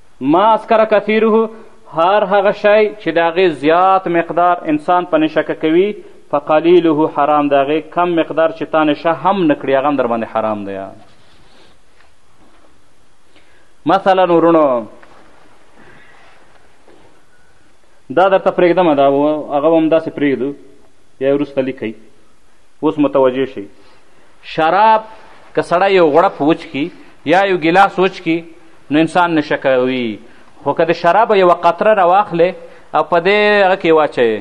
ما اسکر کثیره هر هغه شی چې د هغې زیات مقدار انسان په نشکه کوي فقلیله حرام د هغې کم مقدار چې تا نشه هم نه کړي هغه هم در باندې حرام دی مثلا ورونو دا درته پرېږدم دا هغه هم داسې پرېږدو یا وروسته لیکئ اوس متوجه شئ شراب که سړی یو غړپ وچکي یا یو ګیلاس وچکي نو انسان نشه کوي خو که د شرابو یوه قطره راواخلې او په دې هغه کې واچوې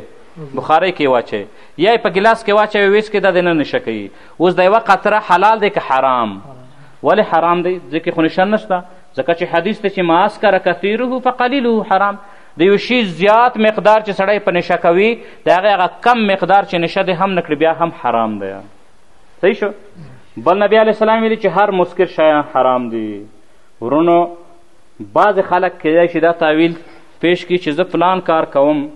بخارۍ کې واچوې یا یې په ګیلاس کې واچوې ویسکې دا د نه نشه کوي اوس د یوه قطره حلال دی که حرام ولې حرام دی ځکه خو نشه نشته ځکه چې حدیث دی چې ما اسکره کثیره فقلیله حرام د یو شي زیات مقدار چې سړی په نشه کوي د هغې هغه کم مقدار چې نشه دی هم نه کړي بیا هم حرام دی صحیح شو بل نبی علیه السلام ویلي چې هر مسکر شیان حرام دي ورونو بعضې خلک کیدای شي دا تعویل پیش کړي چې زه پلان کار کوم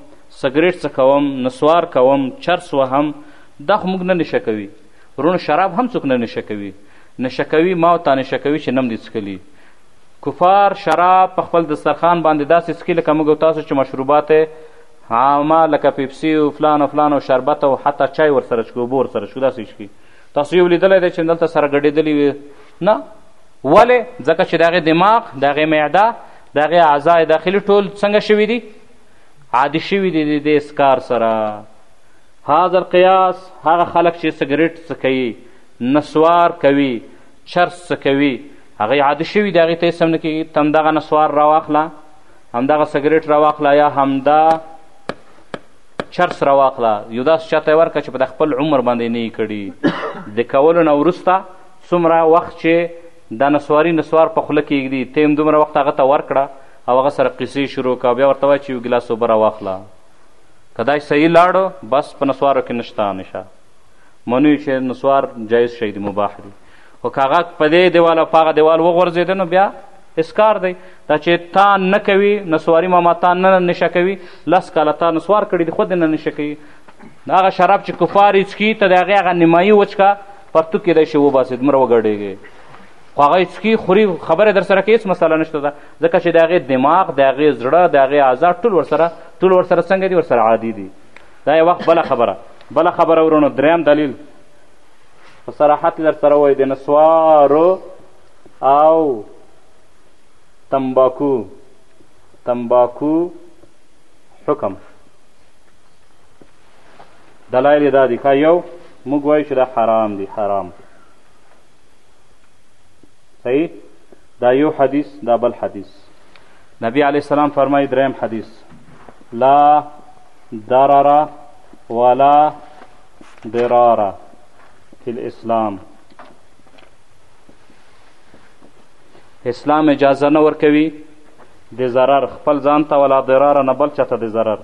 سګریټ څکوم نسوار کوم چرس وهم دا خو موږ نه نشه کوي ورونو شراب هم څوک نه نشه کوي نشه کوي ما او تا نشه کوي چې نم دې څکلي کفار شراب په خپل دسترخوان باندې داسې څکي لکه موږ تاسو چې مشروبات عامه لکه پیپسي او فلان او فلان او شربت او حتی چای ورسره چکو اوبه ورسره چکو داسې څکي تاسو یو لیدلی دی چې دلته سره ګډېدلي وي نه ولې ځکه چې د هغې دماغ د هغې معده د هغې اعضاء داخلي ټول څنګه شوي دي عادي شوي دي د دې اسکار سره هذا القیاس هغه خلک چې سګریټ څکوي نسوار کوي چرس څکوي هغوی عادي شوي دي هغوی ته هېڅ هم نه کېږي ته همدغه نسوار راواخله همدغه سګریټ راواخله یا همدا چرس راواخله یو داسې چاته یې ورکړه چې په د خپل عمر باندې نه یې کړي د کولو نه وروسته څومره وخت چې دا نسواري نسوار په خوله کې ږدي ته همدومره وخت هغه ته ورکړه او هغه سره قصې شروع کړه او بیا ورته وایه چې یو ګیلاس اوبه راواخله که دا صحیح لاړو بس په نسوارو کې نشته نشه منو چې نسوار جایز شی دی مباح دی خو که هغه په دې دیوال او په هغه دیوال وغورځېده نو بیا اسکار دی دا چې تا نه کوي نسواري ماما تا نه نشه کوي لس کاله تا نسوار کړي دي خود نه نشه کوي هغه شراب چې کفار یې څکي ته د هغې هغه نیمایي وچکه پرتو کېدای شي وباسي دومره وګډېږي خو هغه هیڅکي خوري خبره در سره کې هیڅ مسله نشته ده ځکه چې د هغې دماغ د هغې زړه د هغې اعضا ټول ورسره ټول ورسره څنګه دي ورسره عادي دي دا یو وخت بله خبره بله خبره ورونو دریم دلیل په صراحت در سره وایي د نسوارو او تمباکو تمباکو حکم دلایل یې دا دي ښه یو موږ وایو چې دا حرام دي حرام صحیح دا یو حدیث دا بل حدیث نبی علیه السلام فرمایي دریم حدیث لا ضرر ولا ضرار فی الاسلام اسلام اجازه نه ورکوي د ضرر خپل ځان ته ولا ضرار نه بل چاته د ضرر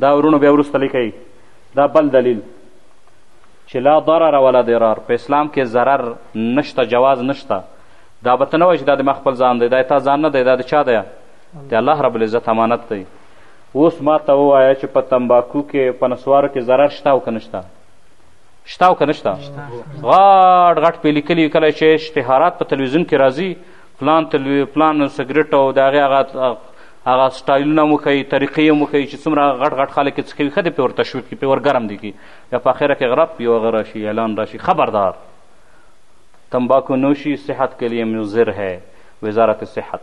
دا ورونو بیا وروسته لیکئ دا بل دلیل چې لا ضرر ولا ضرار په اسلام کې ضرر نشته جواز نشته دا به ته نه وایي چې دا د ما خپل ځان دی دا تا ځان نه دی دا د چا دی د الله رب العزت امانت دی اوس ما ته ووایه چې په تمباکو کې په نسوارو کې ضرر شته او که نشته شته او که نشته غاټ غاټ پې لیکلي کله چې اشتهارات په تلویزیون کې راځي پلان تلوي پلان سګریټ او د هغې هغه هغه سټایلونه مو ښیي طریقې یې مو ښیي چې څومره غټ غټ خلک یې څښوي ښه دی پرې ور تشویق کړي پرې ور ګرم دي کړي یا په اخره کې غرب یو هغه راشي اعلان راشي خبردار تمباکو نوشي صحت کے لیے مضر ہے وزارت صحت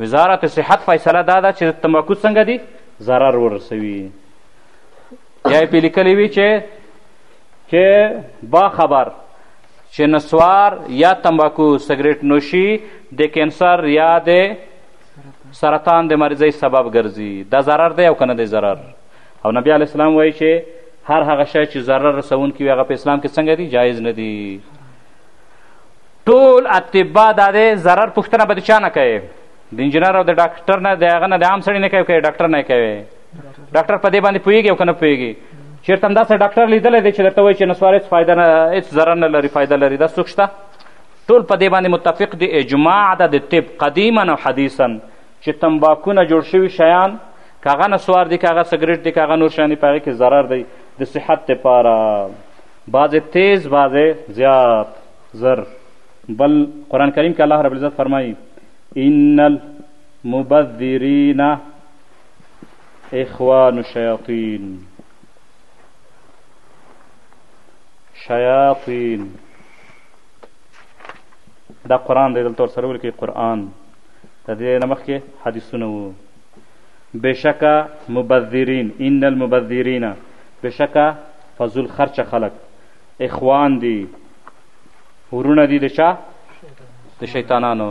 وزارت صحت فیصله دا ده چې تمباکو څنګه دي ضرر ورسوي یا یې پې لیکلي وي چې که با خبر چې نسوار یا تمباکو سګریټ نوشي د کینسر یا د سرطان د مریضۍ سبب ګرځي دا ضرر دی او که نه دی ضرر او نبی علیه السلام وایي چې هر هغه شی چې ضرر رسوونکي وي هغه په اسلام کې څنګه دي جایز نه دي ټول اطبا دا دی ضرر پوښتنه به د چا نه کوې د انجینر او د ډاکټر نه د هغه نه د عام سړي نه کوې که ډاکټر نه کوې ډاکټر په دې باندې پوهېږي او که نه پوهېږي چېرته هم داسې ډاکټر لیدلی دی چې درته وایي چې نسوار هېڅ فایده نه هېڅ ضرر نه لري فایده لري دا څوک شته ټول په دې باندې متفق دي اجماع ده د طب قدیما او حدیثا چې تنباکونه جوړ شوي شیان که هغه نسوار دي که هغه سګرېټ دي که هغه نور شیان دي په هغې کې ضرر دی د صحت دپاره بعضې تیز بعضې زیات زر بل قرآن کریم کې الله رب العزت فرمایي ان المبذرین اخوان شیاطین شیاطین دا قرآن دی دلته ورسره ولیکئ قرآن د دې نه مخکې حدیثونه وو بېشکه مبذرین ان المبذرین بېشکه فضول خرچه خلک اخوان دي ورونه دي د چا د شیطانانو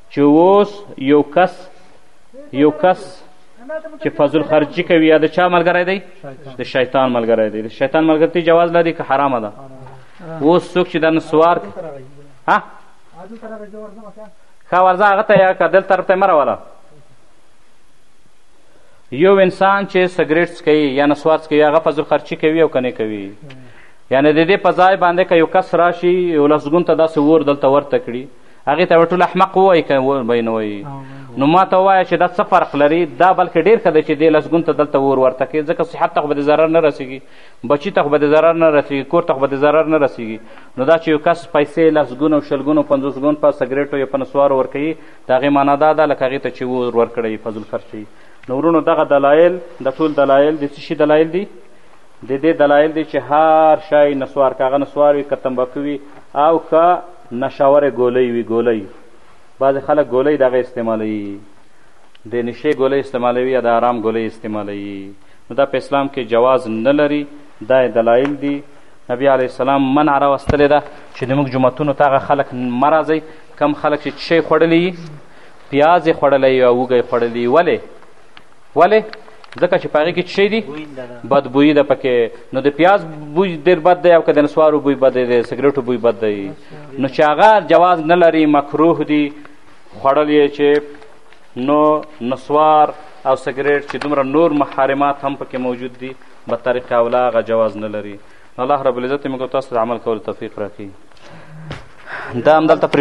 چې اوس یو کس یو کس چې فضل خرجي کوي یا د چا ملګری دی د شیطان ملګری دی د شیطان ملګرتي جواز لري که حرامه ده اوس څوک چې د نسوار ها ښه ورځه هغه ته یا که دل طرف ته مه راوله یو انسان چې سګریټ څکوي یا نسوار څکوي هغه فضل خرچي کوي او که نه کوي یعنې د دې په ځای باندې که یو کس راشي یو لسګون ته داسې اور دلته ورته کړي هغې ته به ټول احمق ووایي که به یې نه وایي نو ما ته ووایه چې دا څه فرق لري دا بلکې ډېر ښه دی چې دې لسګون ته دلته اور ورته کړي ځکه صحت ته خو به د ضرر نه رسېږي بچي ته خو به د ضرر نه رسېږي کور ته خو به د ضرر نه رسېږي نو دا چې یو کس پیسې لسګون او شلګون او پنځوسګون په سګرېټو یا په نسوارو ورکوي د هغې معنا دا ده لکه هغې ته چې اور ورکړی فضل خرچوي نو ورونو دغه دلایل د ټول دلایل د څه شي دلایل دي د دې دلایل دي چې هر شی نسوار که هغه نسوار وي که تمباکو وي او که نشاورې ګولۍ وي ګولۍ بعضې خلک ګولۍ د هغې استعمالوي د نشې ګولۍ استعمالوي یا د آرام ګولۍ استعمالوي نو دا په اسلام کې جواز نه لري دا دلایل دي نبی علیه السلام منع راوستلې ده چې د موږ جوماتونو ته هغه خلک مه راځئ کم خلک چې څه خوړلی پیاز یې خوړلی او وږی خوړلی ولې ولې ځکه چې په هغې کې څه شی دي بد بوی ده پکې نو د پیاز بوی ډېر بد دی او که د نسوارو بوی بد دی د سګرټو بوی بد دی نو چې هغه جواز نه لري مکروه دي خوړل یې چې نو نسوار او سګرټ چې دومره نور محرمات هم پکې موجود دي به طریق اولا هغه جواز نه لري الله رب العزت موږ تاسو ته عمل کولو توفیق راکړي دا همدلته